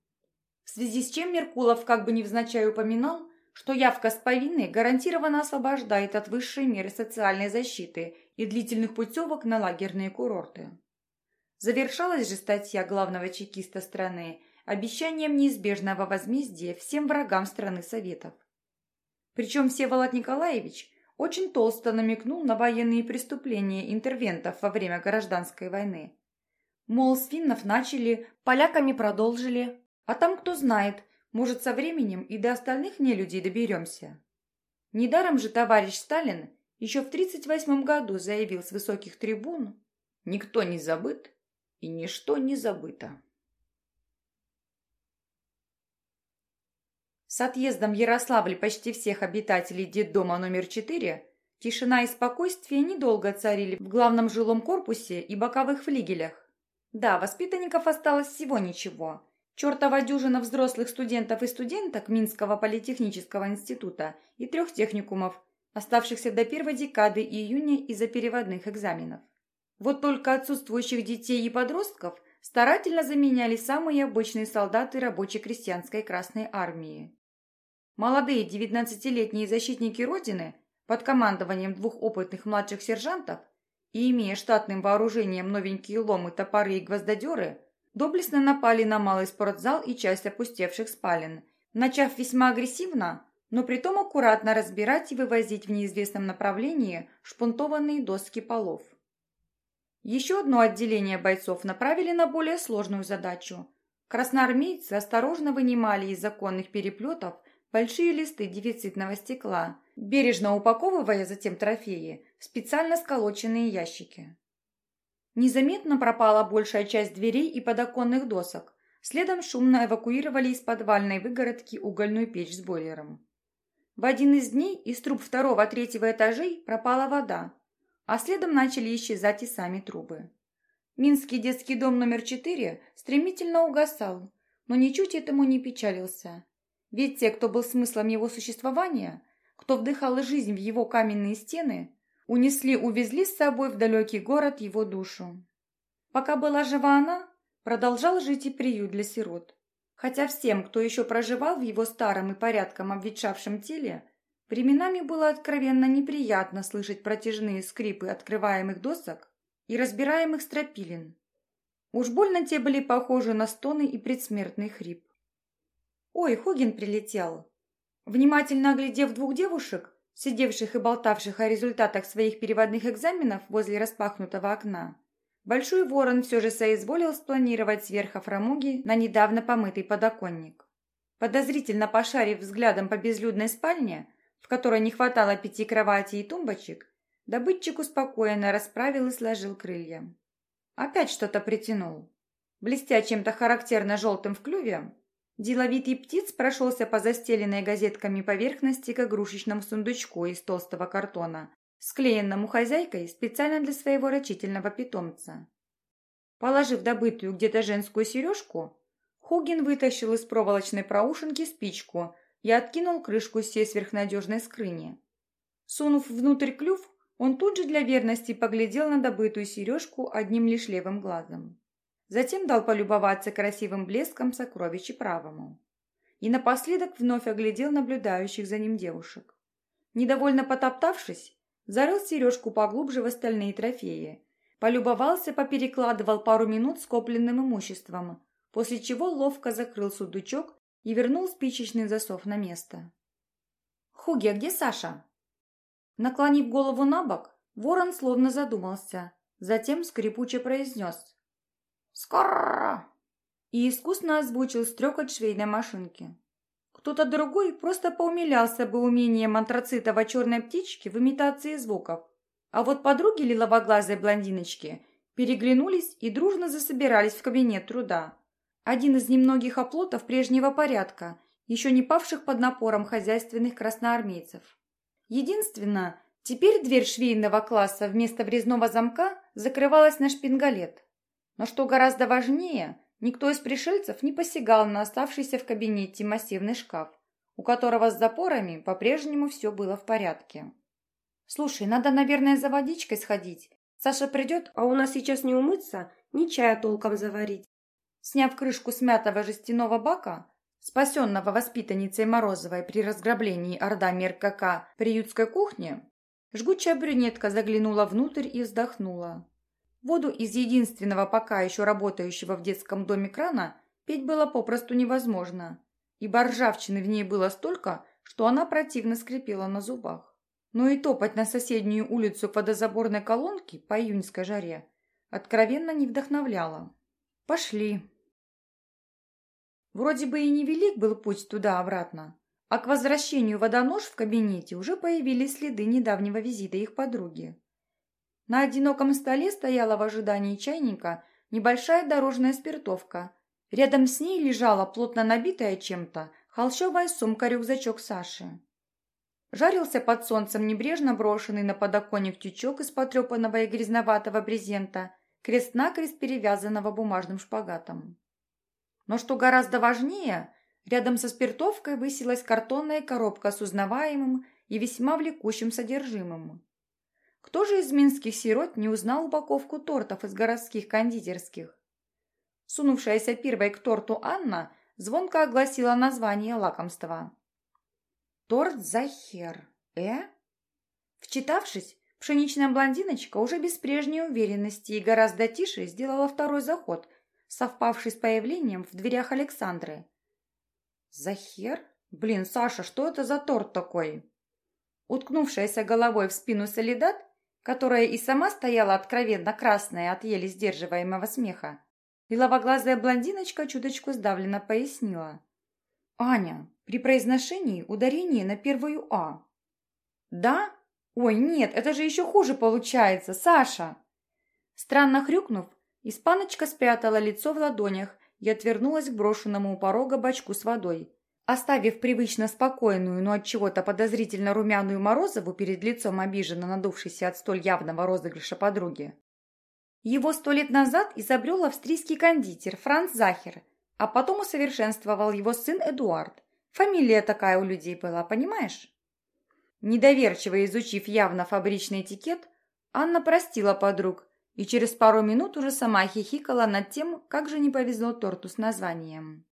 В связи с чем Меркулов как бы невзначай упоминал, что явка с повинной гарантированно освобождает от высшей меры социальной защиты и длительных путевок на лагерные курорты. Завершалась же статья главного чекиста страны обещанием неизбежного возмездия всем врагам страны Советов. Причем Всеволод Николаевич очень толсто намекнул на военные преступления интервентов во время гражданской войны. Мол, с финнов начали, поляками продолжили, а там кто знает, может, со временем и до остальных нелюдей доберемся. Недаром же товарищ Сталин еще в 1938 году заявил с высоких трибун «Никто не забыт и ничто не забыто». С отъездом Ярославль почти всех обитателей детдома номер 4 тишина и спокойствие недолго царили в главном жилом корпусе и боковых флигелях. Да, воспитанников осталось всего ничего. Чертова дюжина взрослых студентов и студенток Минского политехнического института и трех техникумов, оставшихся до первой декады июня из-за переводных экзаменов. Вот только отсутствующих детей и подростков старательно заменяли самые обычные солдаты рабоче-крестьянской Красной Армии. Молодые 19-летние защитники Родины под командованием двух опытных младших сержантов и имея штатным вооружением новенькие ломы, топоры и гвоздодеры, доблестно напали на малый спортзал и часть опустевших спален, начав весьма агрессивно, но притом аккуратно разбирать и вывозить в неизвестном направлении шпунтованные доски полов. Еще одно отделение бойцов направили на более сложную задачу. Красноармейцы осторожно вынимали из законных переплетов большие листы дефицитного стекла, бережно упаковывая затем трофеи в специально сколоченные ящики. Незаметно пропала большая часть дверей и подоконных досок. Следом шумно эвакуировали из подвальной выгородки угольную печь с бойлером. В один из дней из труб второго-третьего этажей пропала вода, а следом начали исчезать и сами трубы. Минский детский дом номер 4 стремительно угасал, но ничуть этому не печалился. Ведь те, кто был смыслом его существования, кто вдыхал жизнь в его каменные стены, унесли-увезли с собой в далекий город его душу. Пока была жива она, продолжал жить и приют для сирот. Хотя всем, кто еще проживал в его старом и порядком обветшавшем теле, временами было откровенно неприятно слышать протяжные скрипы открываемых досок и разбираемых стропилин. Уж больно те были похожи на стоны и предсмертный хрип. «Ой, Хугин прилетел!» Внимательно оглядев двух девушек, сидевших и болтавших о результатах своих переводных экзаменов возле распахнутого окна, Большой ворон все же соизволил спланировать сверху фрамуги на недавно помытый подоконник. Подозрительно пошарив взглядом по безлюдной спальне, в которой не хватало пяти кроватей и тумбочек, добытчик успокоенно расправил и сложил крылья. Опять что-то притянул. Блестя чем-то характерно желтым в клюве, Деловитый птиц прошелся по застеленной газетками поверхности к игрушечному сундучку из толстого картона, склеенному хозяйкой специально для своего рачительного питомца. Положив добытую где-то женскую сережку, Хугин вытащил из проволочной проушинки спичку и откинул крышку всей сверхнадежной скрыни. Сунув внутрь клюв, он тут же для верности поглядел на добытую сережку одним лишь левым глазом. Затем дал полюбоваться красивым блеском сокровища правому. И напоследок вновь оглядел наблюдающих за ним девушек. Недовольно потоптавшись, зарыл сережку поглубже в остальные трофеи, полюбовался, поперекладывал пару минут скопленным имуществом, после чего ловко закрыл сундучок и вернул спичечный засов на место. «Хуги, а где Саша?» Наклонив голову на бок, ворон словно задумался, затем скрипуче произнес. «Скоро!» и искусно озвучил стрекот швейной машинки. Кто-то другой просто поумилялся бы умением антрацитово-черной птички в имитации звуков. А вот подруги лиловоглазой блондиночки переглянулись и дружно засобирались в кабинет труда. Один из немногих оплотов прежнего порядка, еще не павших под напором хозяйственных красноармейцев. Единственное, теперь дверь швейного класса вместо врезного замка закрывалась на шпингалет. Но что гораздо важнее, никто из пришельцев не посягал на оставшийся в кабинете массивный шкаф, у которого с запорами по-прежнему все было в порядке. «Слушай, надо, наверное, за водичкой сходить. Саша придет, а у нас сейчас не умыться, ни чая толком заварить». Сняв крышку смятого жестяного бака, спасенного воспитанницей Морозовой при разграблении Орда МРКК приютской кухни, жгучая брюнетка заглянула внутрь и вздохнула. Воду из единственного пока еще работающего в детском доме крана пить было попросту невозможно, и ржавчины в ней было столько, что она противно скрипела на зубах. Но и топать на соседнюю улицу к водозаборной колонке по июньской жаре откровенно не вдохновляло. Пошли. Вроде бы и невелик был путь туда-обратно, а к возвращению водонож в кабинете уже появились следы недавнего визита их подруги. На одиноком столе стояла в ожидании чайника небольшая дорожная спиртовка. Рядом с ней лежала плотно набитая чем-то холщовая сумка-рюкзачок Саши. Жарился под солнцем небрежно брошенный на подоконник тючок из потрепанного и грязноватого брезента, крест-накрест перевязанного бумажным шпагатом. Но что гораздо важнее, рядом со спиртовкой высилась картонная коробка с узнаваемым и весьма влекущим содержимым. Кто же из минских сирот не узнал упаковку тортов из городских кондитерских? Сунувшаяся первой к торту Анна звонко огласила название лакомства. Торт Захер. Э? Вчитавшись, пшеничная блондиночка уже без прежней уверенности и гораздо тише сделала второй заход, совпавший с появлением в дверях Александры. «Захер? Блин, Саша, что это за торт такой?» Уткнувшаяся головой в спину Солидат, которая и сама стояла откровенно красная от еле сдерживаемого смеха, беловоглазая блондиночка чуточку сдавленно пояснила. «Аня, при произношении ударение на первую «а». «Да? Ой, нет, это же еще хуже получается, Саша!» Странно хрюкнув, испаночка спрятала лицо в ладонях и отвернулась к брошенному у порога бачку с водой, оставив привычно спокойную, но от чего-то подозрительно румяную Морозову перед лицом обиженно надувшейся от столь явного розыгрыша подруги. Его сто лет назад изобрел австрийский кондитер Франц Захер, а потом усовершенствовал его сын Эдуард. Фамилия такая у людей была, понимаешь? Недоверчиво изучив явно фабричный этикет, Анна простила подруг и через пару минут уже сама хихикала над тем, как же не повезло торту с названием.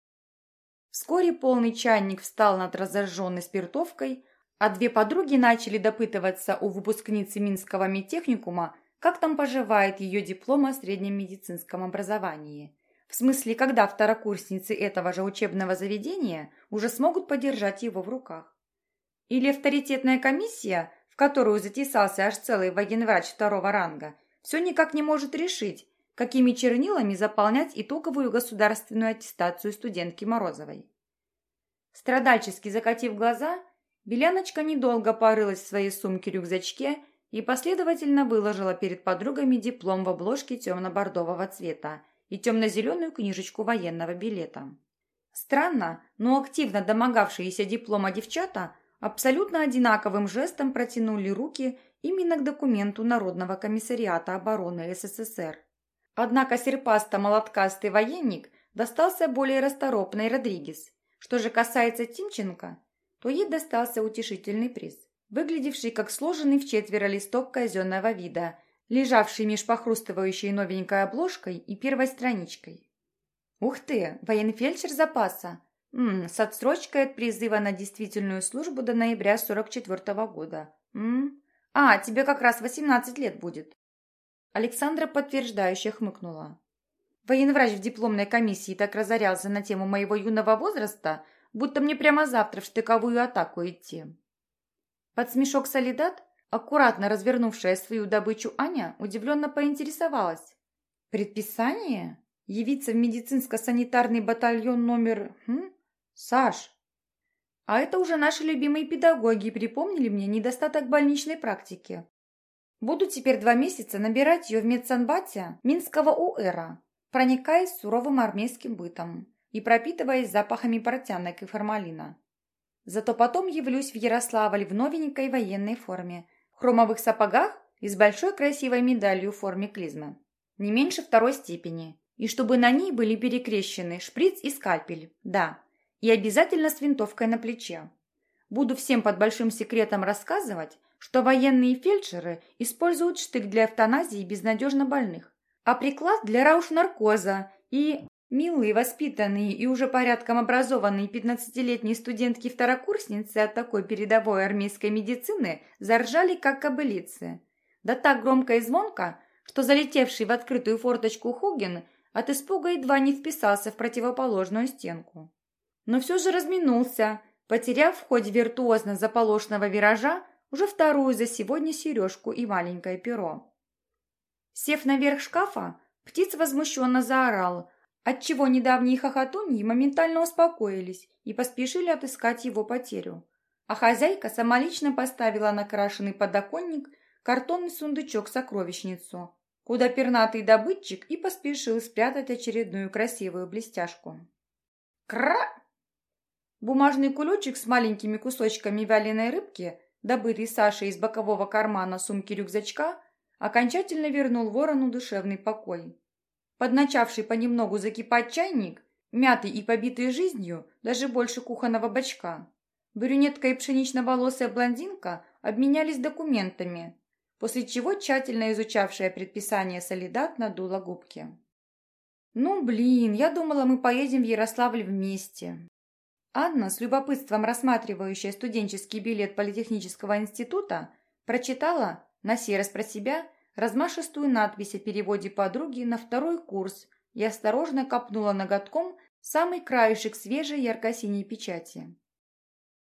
Вскоре полный чайник встал над разожженной спиртовкой, а две подруги начали допытываться у выпускницы Минского медтехникума, как там поживает ее диплом о среднем медицинском образовании – в смысле, когда второкурсницы этого же учебного заведения уже смогут подержать его в руках. Или авторитетная комиссия, в которую затесался аж целый военврач второго ранга, все никак не может решить, какими чернилами заполнять итоговую государственную аттестацию студентки Морозовой. Страдальчески закатив глаза, Беляночка недолго порылась в своей сумке-рюкзачке и последовательно выложила перед подругами диплом в обложке темно-бордового цвета и темно-зеленую книжечку военного билета. Странно, но активно домогавшиеся диплома девчата абсолютно одинаковым жестом протянули руки именно к документу Народного комиссариата обороны СССР. Однако серпасто-молоткастый военник достался более расторопной Родригес. Что же касается Тимченко, то ей достался утешительный приз, выглядевший как сложенный в четверо листок казенного вида лежавший меж похрустывающей новенькой обложкой и первой страничкой. «Ух ты, военфельдшер запаса! М -м, с отсрочкой от призыва на действительную службу до ноября 44 -го года. М -м? А, тебе как раз 18 лет будет». Александра подтверждающе хмыкнула. Военврач в дипломной комиссии так разорялся на тему моего юного возраста, будто мне прямо завтра в штыковую атаку идти. Под смешок солидат Аккуратно развернувшая свою добычу Аня удивленно поинтересовалась. «Предписание? Явиться в медицинско-санитарный батальон номер... Хм? Саш?» А это уже наши любимые педагоги припомнили мне недостаток больничной практики. Буду теперь два месяца набирать ее в медсанбате Минского УЭРа, проникаясь суровым армейским бытом и пропитываясь запахами портянок и формалина. Зато потом явлюсь в Ярославль в новенькой военной форме хромовых сапогах и с большой красивой медалью в форме клизмы, не меньше второй степени, и чтобы на ней были перекрещены шприц и скальпель, да, и обязательно с винтовкой на плече. Буду всем под большим секретом рассказывать, что военные фельдшеры используют штык для эвтаназии безнадежно больных, а приклад для рауш-наркоза и Милые, воспитанные и уже порядком образованные пятнадцатилетние студентки-второкурсницы от такой передовой армейской медицины заржали, как кобылицы. Да так громко и звонко, что залетевший в открытую форточку Хугин от испуга едва не вписался в противоположную стенку. Но все же разминулся, потеряв в ходе виртуозно заполошного виража уже вторую за сегодня сережку и маленькое перо. Сев наверх шкафа, птиц возмущенно заорал – отчего недавние хохотуньи моментально успокоились и поспешили отыскать его потерю. А хозяйка самолично поставила на крашеный подоконник картонный сундучок-сокровищницу, куда пернатый добытчик и поспешил спрятать очередную красивую блестяшку. Кра! Бумажный кулечек с маленькими кусочками вяленой рыбки, добытый Сашей из бокового кармана сумки-рюкзачка, окончательно вернул ворону душевный покой. Подначавший понемногу закипать чайник, мятый и побитый жизнью, даже больше кухонного бачка, брюнетка и пшенично-волосая блондинка обменялись документами, после чего тщательно изучавшая предписание солидат надула губки. «Ну, блин, я думала, мы поедем в Ярославль вместе». Анна, с любопытством рассматривающая студенческий билет Политехнического института, прочитала, на сей раз про себя, размашистую надпись о переводе подруги на второй курс и осторожно копнула ноготком самый краешек свежей ярко-синей печати.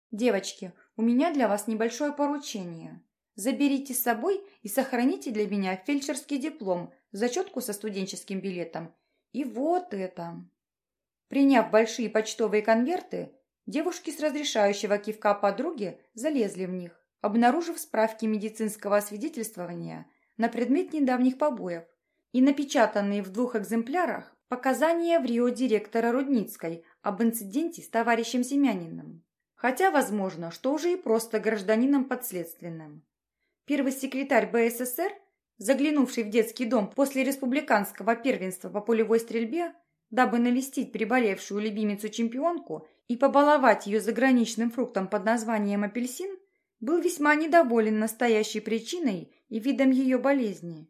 «Девочки, у меня для вас небольшое поручение. Заберите с собой и сохраните для меня фельдшерский диплом, зачетку со студенческим билетом. И вот это. Приняв большие почтовые конверты, девушки с разрешающего кивка подруги залезли в них, обнаружив справки медицинского освидетельствования на предмет недавних побоев и напечатанные в двух экземплярах показания в Рио директора Рудницкой об инциденте с товарищем Семяниным. Хотя, возможно, что уже и просто гражданином подследственным. Первый секретарь БССР, заглянувший в детский дом после республиканского первенства по полевой стрельбе, дабы навестить приболевшую любимицу-чемпионку и побаловать ее заграничным фруктом под названием апельсин, был весьма недоволен настоящей причиной и видом ее болезни.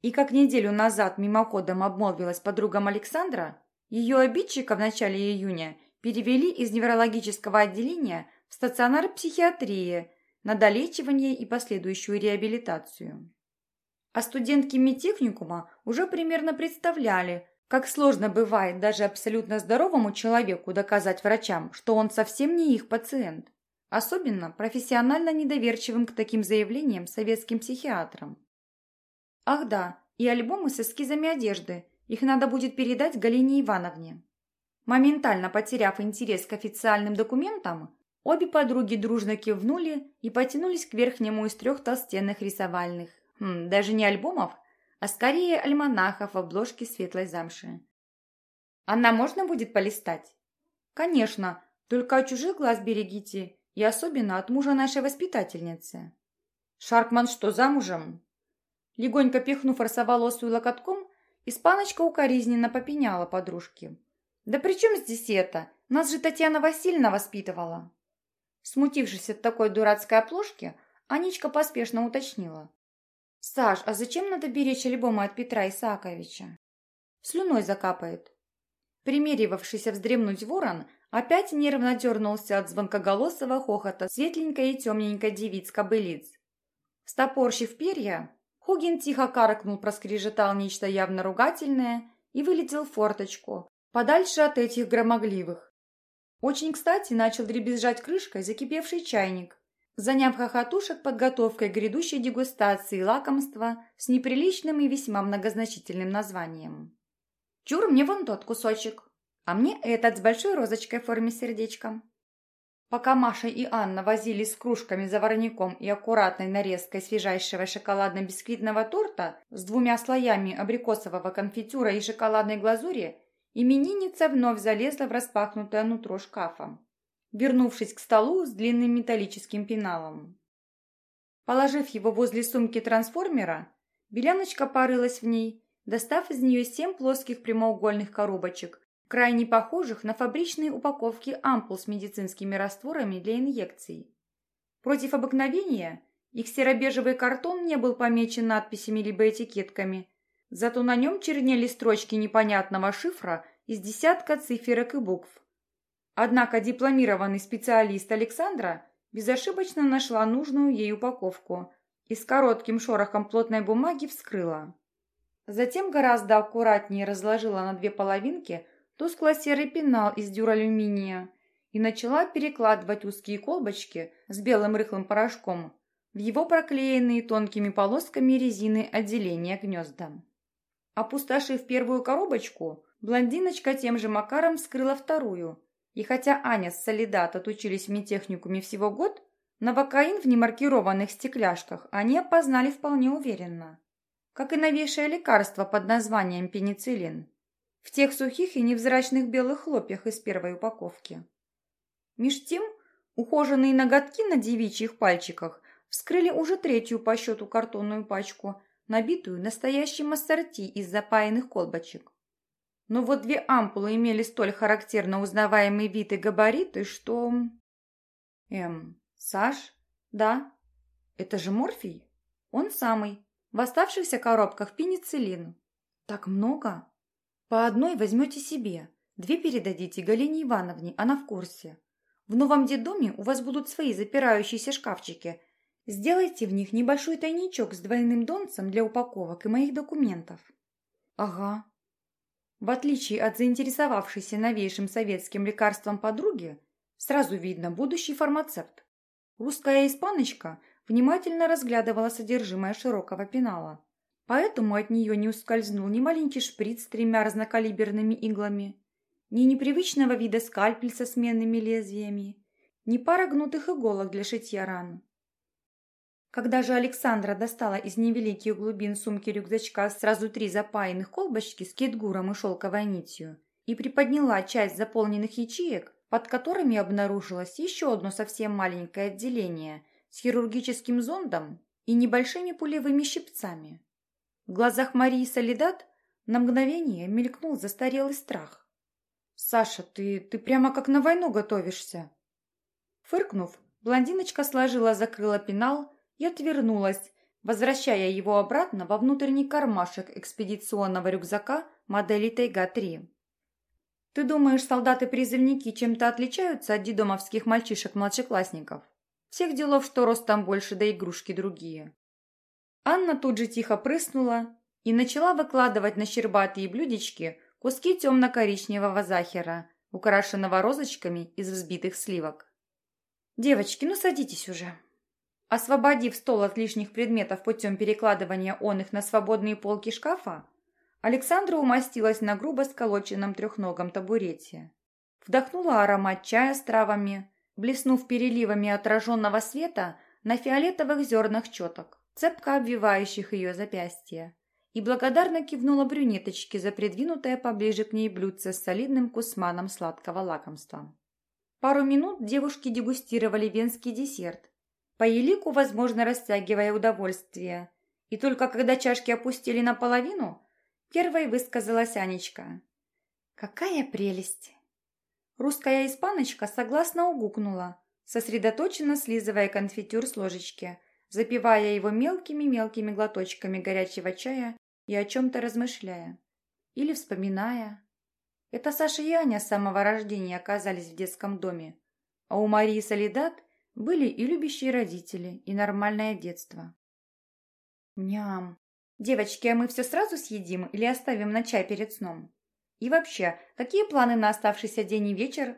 И как неделю назад мимоходом обмолвилась подругам Александра, ее обидчика в начале июня перевели из неврологического отделения в стационар психиатрии на долечивание и последующую реабилитацию. А студентки медтехникума уже примерно представляли, как сложно бывает даже абсолютно здоровому человеку доказать врачам, что он совсем не их пациент. Особенно профессионально недоверчивым к таким заявлениям советским психиатрам. Ах да, и альбомы с эскизами одежды. Их надо будет передать Галине Ивановне. Моментально потеряв интерес к официальным документам, Обе подруги дружно кивнули и потянулись к верхнему из трех толстенных рисовальных. Хм, даже не альбомов, а скорее альманахов в обложке светлой замши. «Она можно будет полистать?» «Конечно, только от чужих глаз берегите, и особенно от мужа нашей воспитательницы». «Шаркман что, замужем?» Легонько пихнув росоволосую локотком, испаночка укоризненно попеняла подружке. «Да при чем здесь это? Нас же Татьяна Васильевна воспитывала!» Смутившись от такой дурацкой оплошки, Анечка поспешно уточнила. «Саш, а зачем надо беречь альбомы от Петра Исааковича?» Слюной закапает. Примеривавшийся вздремнуть ворон опять нервно дернулся от звонкоголосого хохота светленькой и темненькой девиц-кобылиц. Стопорщив перья, Хугин тихо каркнул, проскрежетал нечто явно ругательное и вылетел в форточку, подальше от этих громогливых. Очень кстати начал дребезжать крышкой закипевший чайник, заняв хохотушек подготовкой к грядущей дегустации лакомства с неприличным и весьма многозначительным названием. «Чур мне вон тот кусочек, а мне этот с большой розочкой в форме сердечка». Пока Маша и Анна возились с кружками за воротником и аккуратной нарезкой свежайшего шоколадно-бисквитного торта с двумя слоями абрикосового конфитюра и шоколадной глазури, Именинница вновь залезла в распахнутое нутро шкафа, вернувшись к столу с длинным металлическим пеналом. Положив его возле сумки трансформера, Беляночка порылась в ней, достав из нее семь плоских прямоугольных коробочек, крайне похожих на фабричные упаковки ампул с медицинскими растворами для инъекций. Против обыкновения их серо-бежевый картон не был помечен надписями либо этикетками, Зато на нем чернели строчки непонятного шифра из десятка циферок и букв. Однако дипломированный специалист Александра безошибочно нашла нужную ей упаковку и с коротким шорохом плотной бумаги вскрыла. Затем гораздо аккуратнее разложила на две половинки тускло-серый пенал из дюралюминия и начала перекладывать узкие колбочки с белым рыхлым порошком в его проклеенные тонкими полосками резины отделения гнезда. Опустошив первую коробочку, Блондиночка тем же макаром вскрыла вторую. И хотя Аня с Солидат отучились в медтехникуме всего год, новокаин в немаркированных стекляшках они опознали вполне уверенно. Как и новейшее лекарство под названием пенициллин. В тех сухих и невзрачных белых хлопьях из первой упаковки. Меж тем, ухоженные ноготки на девичьих пальчиках вскрыли уже третью по счету картонную пачку, набитую настоящим ассорти из запаянных колбочек. Но вот две ампулы имели столь характерно узнаваемый вид и габариты, что... Эм, Саш? Да. Это же морфий? Он самый. В оставшихся коробках пенициллин. Так много? По одной возьмете себе, две передадите Галине Ивановне, она в курсе. В новом детдоме у вас будут свои запирающиеся шкафчики. Сделайте в них небольшой тайничок с двойным донцем для упаковок и моих документов. Ага, в отличие от заинтересовавшейся новейшим советским лекарством подруги, сразу видно будущий фармацевт. Русская испаночка внимательно разглядывала содержимое широкого пенала, поэтому от нее не ускользнул ни маленький шприц с тремя разнокалиберными иглами, ни непривычного вида скальпель со сменными лезвиями, ни пара гнутых иголок для шитья ран. Когда же Александра достала из невеликих глубин сумки рюкзачка сразу три запаянных колбочки с кетгуром и шелковой нитью и приподняла часть заполненных ячеек, под которыми обнаружилось еще одно совсем маленькое отделение с хирургическим зондом и небольшими пулевыми щипцами. В глазах Марии Солидат на мгновение мелькнул застарелый страх. «Саша, ты, ты прямо как на войну готовишься!» Фыркнув, блондиночка сложила-закрыла пенал, и отвернулась, возвращая его обратно во внутренний кармашек экспедиционного рюкзака модели Тайга-3. «Ты думаешь, солдаты-призывники чем-то отличаются от дедомовских мальчишек-младшеклассников? Всех делов, что ростом больше, да игрушки другие». Анна тут же тихо прыснула и начала выкладывать на щербатые блюдечки куски темно-коричневого захера, украшенного розочками из взбитых сливок. «Девочки, ну садитесь уже», Освободив стол от лишних предметов путем перекладывания он их на свободные полки шкафа, Александра умостилась на грубо сколоченном трехногом табурете. Вдохнула аромат чая с травами, блеснув переливами отраженного света на фиолетовых зернах четок, цепко обвивающих ее запястье, и благодарно кивнула брюнеточке за придвинутое поближе к ней блюдце с солидным кусманом сладкого лакомства. Пару минут девушки дегустировали венский десерт, по елику, возможно, растягивая удовольствие. И только когда чашки опустили наполовину, первой высказалась Анечка. «Какая прелесть!» Русская испаночка согласно угукнула, сосредоточенно слизывая конфитюр с ложечки, запивая его мелкими-мелкими глоточками горячего чая и о чем-то размышляя. Или вспоминая. Это Саша и Аня с самого рождения оказались в детском доме, а у Марии Солидат – были и любящие родители, и нормальное детство. Ням. Девочки, а мы все сразу съедим или оставим на чай перед сном? И вообще, какие планы на оставшийся день и вечер?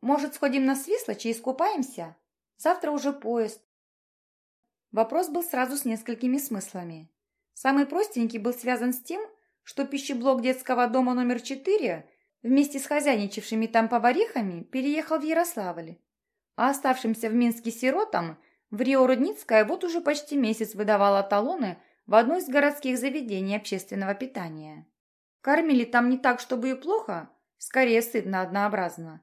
Может, сходим на Свислочь и искупаемся? Завтра уже поезд. Вопрос был сразу с несколькими смыслами. Самый простенький был связан с тем, что пищеблок детского дома номер 4 вместе с хозяйничавшими там поварихами переехал в Ярославль а оставшимся в Минске сиротам в Рио-Рудницкая вот уже почти месяц выдавала талоны в одно из городских заведений общественного питания. Кормили там не так, чтобы и плохо, скорее сытно однообразно.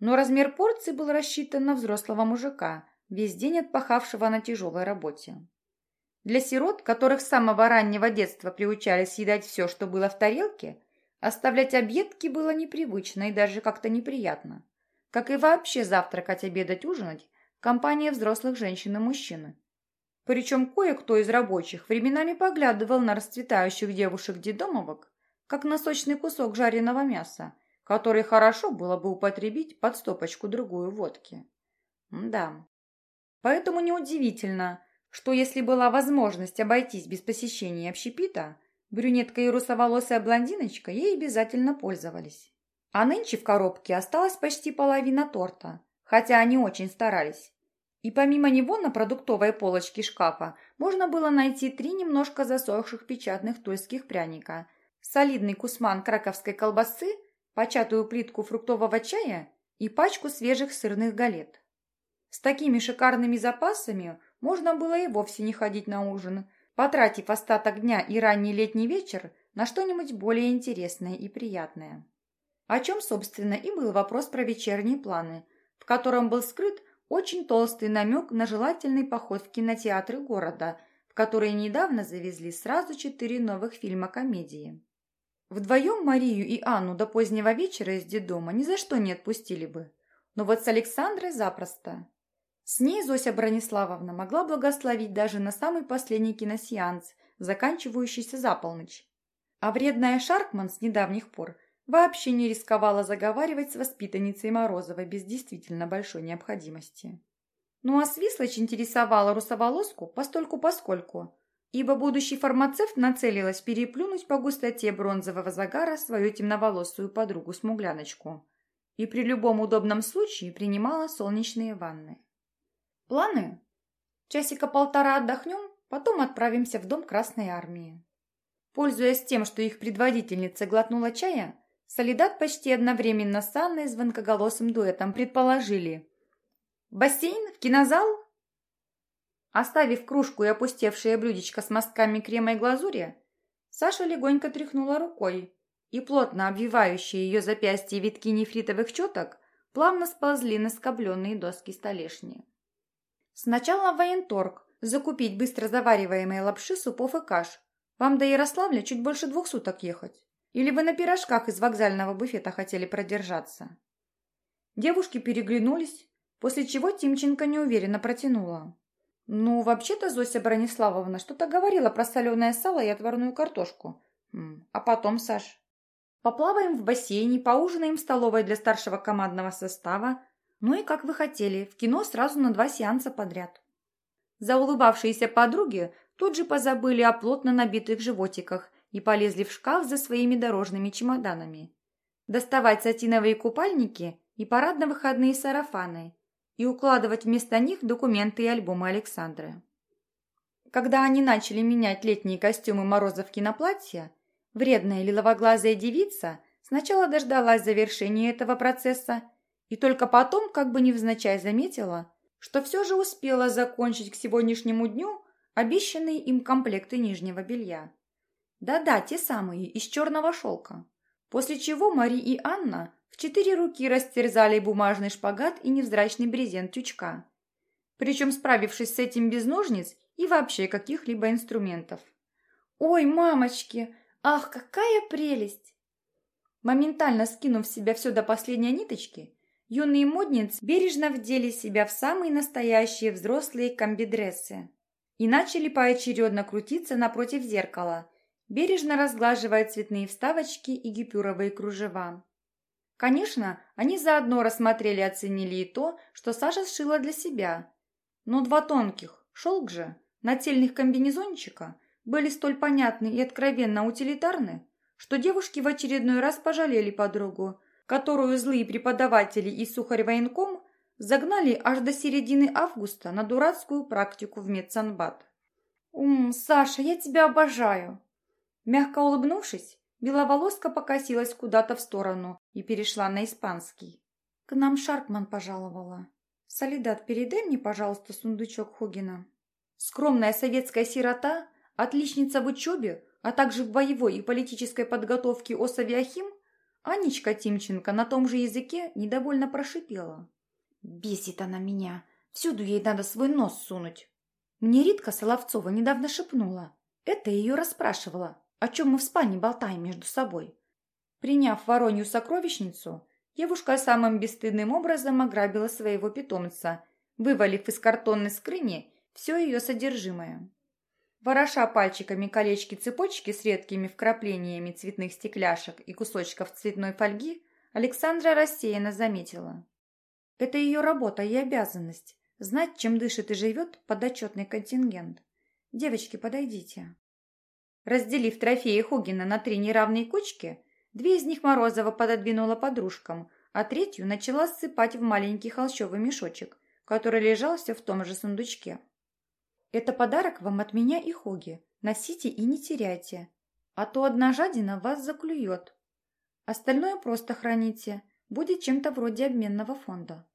Но размер порции был рассчитан на взрослого мужика, весь день отпахавшего на тяжелой работе. Для сирот, которых с самого раннего детства приучали съедать все, что было в тарелке, оставлять объедки было непривычно и даже как-то неприятно как и вообще завтракать, обедать, ужинать в компании взрослых женщин и мужчин. Причем кое-кто из рабочих временами поглядывал на расцветающих девушек-дедомовок, как на сочный кусок жареного мяса, который хорошо было бы употребить под стопочку-другую водки. да. Поэтому неудивительно, что если была возможность обойтись без посещения общепита, брюнетка и русоволосая блондиночка ей обязательно пользовались. А нынче в коробке осталась почти половина торта, хотя они очень старались. И помимо него на продуктовой полочке шкафа можно было найти три немножко засохших печатных тульских пряника, солидный кусман краковской колбасы, початую плитку фруктового чая и пачку свежих сырных галет. С такими шикарными запасами можно было и вовсе не ходить на ужин, потратив остаток дня и ранний летний вечер на что-нибудь более интересное и приятное. О чем, собственно, и был вопрос про вечерние планы, в котором был скрыт очень толстый намек на желательный поход в кинотеатры города, в которые недавно завезли сразу четыре новых фильма комедии. Вдвоем Марию и Анну до позднего вечера из детдома ни за что не отпустили бы. Но вот с Александрой запросто. С ней Зося Брониславовна могла благословить даже на самый последний киносеанс, заканчивающийся за полночь. А вредная Шаркман с недавних пор вообще не рисковала заговаривать с воспитанницей Морозовой без действительно большой необходимости. Ну а Свислочь интересовала русоволоску постольку-поскольку, ибо будущий фармацевт нацелилась переплюнуть по густоте бронзового загара свою темноволосую подругу-смугляночку и при любом удобном случае принимала солнечные ванны. Планы? Часика полтора отдохнем, потом отправимся в дом Красной Армии. Пользуясь тем, что их предводительница глотнула чая, Солидат почти одновременно с Анной звонкоголосым дуэтом предположили. «Бассейн? В кинозал?» Оставив кружку и опустевшее блюдечко с мазками крема и глазури, Саша легонько тряхнула рукой, и плотно обвивающие ее запястье витки нефритовых четок плавно сползли на скобленные доски столешни. Сначала военторг закупить быстро завариваемые лапши, супов и каш. Вам до Ярославля чуть больше двух суток ехать. Или вы на пирожках из вокзального буфета хотели продержаться?» Девушки переглянулись, после чего Тимченко неуверенно протянула. «Ну, вообще-то Зося Брониславовна что-то говорила про соленое сало и отварную картошку. А потом, Саш, поплаваем в бассейне, поужинаем в столовой для старшего командного состава, ну и, как вы хотели, в кино сразу на два сеанса подряд». Заулыбавшиеся подруги тут же позабыли о плотно набитых животиках и полезли в шкаф за своими дорожными чемоданами. Доставать сатиновые купальники и парадно-выходные сарафаны и укладывать вместо них документы и альбомы Александры. Когда они начали менять летние костюмы Морозовки на платья, вредная лиловоглазая девица сначала дождалась завершения этого процесса и только потом, как бы невзначай, заметила, что все же успела закончить к сегодняшнему дню обещанные им комплекты нижнего белья. Да-да, те самые, из черного шелка. После чего Мари и Анна в четыре руки растерзали бумажный шпагат и невзрачный брезент тючка. Причем справившись с этим без ножниц и вообще каких-либо инструментов. «Ой, мамочки! Ах, какая прелесть!» Моментально скинув с себя все до последней ниточки, юные модницы бережно вдели себя в самые настоящие взрослые комбидрессы и начали поочередно крутиться напротив зеркала – бережно разглаживая цветные вставочки и гипюровые кружева. Конечно, они заодно рассмотрели и оценили и то, что Саша сшила для себя. Но два тонких, шелк же, нательных комбинезончика были столь понятны и откровенно утилитарны, что девушки в очередной раз пожалели подругу, которую злые преподаватели из Сухарь-военком загнали аж до середины августа на дурацкую практику в медсанбат. «Ум, Саша, я тебя обожаю!» Мягко улыбнувшись, беловолоска покосилась куда-то в сторону и перешла на испанский. «К нам Шаркман пожаловала. Солидат, передай мне, пожалуйста, сундучок Хугина». Скромная советская сирота, отличница в учебе, а также в боевой и политической подготовке Осавиахим, Анечка Тимченко на том же языке недовольно прошипела. «Бесит она меня. Всюду ей надо свой нос сунуть». Мне Ритка Соловцова недавно шепнула. Это ее расспрашивала о чем мы в спальне болтаем между собой. Приняв воронью сокровищницу, девушка самым бесстыдным образом ограбила своего питомца, вывалив из картонной скрыни все ее содержимое. Вороша пальчиками колечки-цепочки с редкими вкраплениями цветных стекляшек и кусочков цветной фольги, Александра рассеянно заметила. Это ее работа и обязанность – знать, чем дышит и живет подотчетный контингент. Девочки, подойдите. Разделив трофеи Хугина на три неравные кучки, две из них Морозова пододвинула подружкам, а третью начала ссыпать в маленький холщовый мешочек, который лежал все в том же сундучке. «Это подарок вам от меня и Хуги. Носите и не теряйте. А то одна жадина вас заклюет. Остальное просто храните, будет чем-то вроде обменного фонда.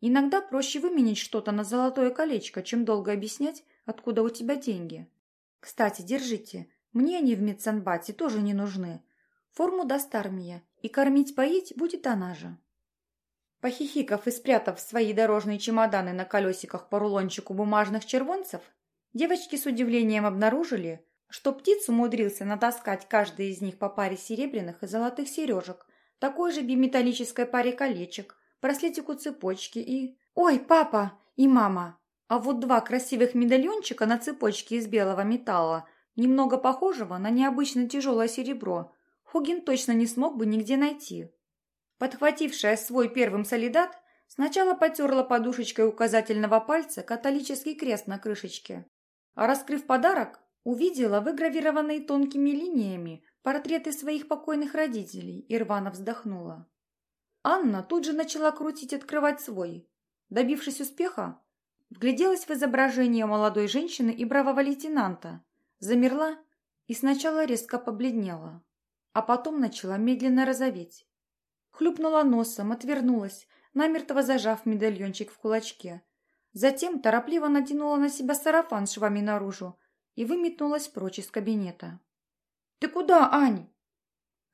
Иногда проще выменить что-то на золотое колечко, чем долго объяснять, откуда у тебя деньги. Кстати, держите, мне они в медсанбате тоже не нужны. Форму даст армия, и кормить-поить будет она же. Похихикав и спрятав свои дорожные чемоданы на колесиках по рулончику бумажных червонцев, девочки с удивлением обнаружили, что птиц умудрился натаскать каждый из них по паре серебряных и золотых сережек, такой же биметаллической паре колечек, браслетику цепочки и... «Ой, папа и мама!» А вот два красивых медальончика на цепочке из белого металла, немного похожего на необычно тяжелое серебро, Хугин точно не смог бы нигде найти. Подхватившая свой первым солидат, сначала потерла подушечкой указательного пальца католический крест на крышечке, а раскрыв подарок, увидела выгравированные тонкими линиями портреты своих покойных родителей и рвано вздохнула. Анна тут же начала крутить открывать свой. Добившись успеха, вгляделась в изображение молодой женщины и бравого лейтенанта, замерла и сначала резко побледнела, а потом начала медленно розоветь. Хлюпнула носом, отвернулась, намертво зажав медальончик в кулачке. Затем торопливо натянула на себя сарафан швами наружу и выметнулась прочь из кабинета. «Ты куда, Ань?»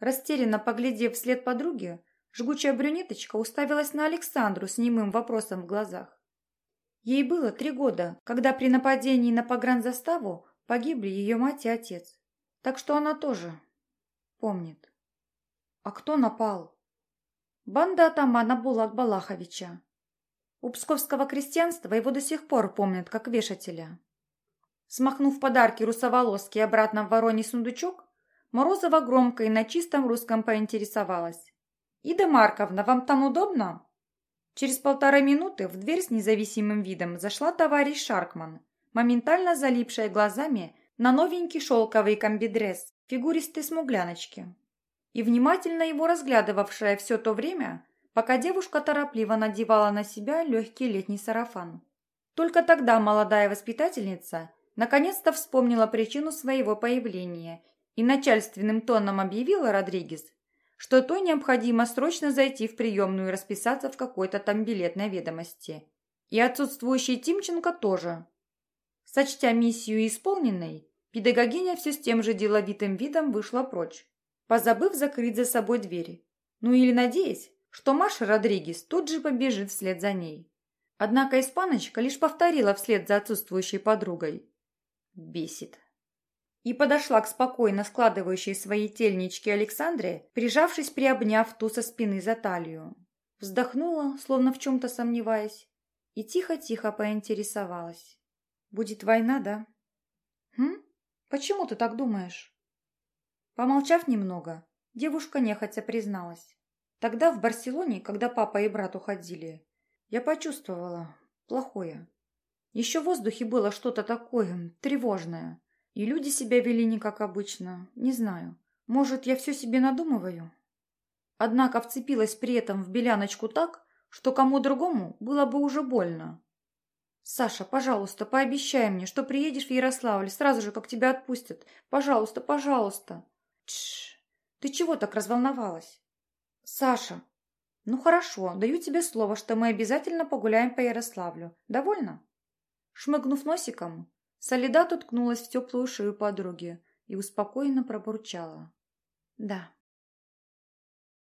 Растерянно поглядев вслед подруги, жгучая брюнеточка уставилась на Александру с немым вопросом в глазах. Ей было три года, когда при нападении на погранзаставу погибли ее мать и отец. Так что она тоже помнит. А кто напал? Банда атамана Булак Балаховича. У псковского крестьянства его до сих пор помнят как вешателя. Смахнув подарки русоволоски обратно в вороний сундучок, Морозова громко и на чистом русском поинтересовалась. «Ида Марковна, вам там удобно?» Через полторы минуты в дверь с независимым видом зашла товарищ Шаркман, моментально залипшая глазами на новенький шелковый комбидресс фигуристой смугляночки и внимательно его разглядывавшая все то время, пока девушка торопливо надевала на себя легкий летний сарафан. Только тогда молодая воспитательница наконец-то вспомнила причину своего появления и начальственным тоном объявила Родригес, что то необходимо срочно зайти в приемную и расписаться в какой-то там билетной ведомости. И отсутствующий Тимченко тоже. Сочтя миссию исполненной, педагогиня все с тем же деловитым видом вышла прочь позабыв закрыть за собой двери. Ну или надеясь, что Маша Родригес тут же побежит вслед за ней. Однако испаночка лишь повторила вслед за отсутствующей подругой. Бесит. И подошла к спокойно складывающей свои тельнички Александре, прижавшись, приобняв ту со спины за талию. Вздохнула, словно в чем-то сомневаясь, и тихо-тихо поинтересовалась. «Будет война, да?» «Хм? Почему ты так думаешь?» Помолчав немного, девушка нехотя призналась. Тогда в Барселоне, когда папа и брат уходили, я почувствовала плохое. Еще в воздухе было что-то такое тревожное, и люди себя вели не как обычно, не знаю. Может, я все себе надумываю? Однако вцепилась при этом в беляночку так, что кому другому было бы уже больно. «Саша, пожалуйста, пообещай мне, что приедешь в Ярославль сразу же, как тебя отпустят. Пожалуйста, пожалуйста!» Тш, ты чего так разволновалась? Саша, ну хорошо, даю тебе слово, что мы обязательно погуляем по Ярославлю. Довольно? Шмыгнув носиком, Солидат уткнулась в теплую шею подруги и успокоенно пробурчала. Да.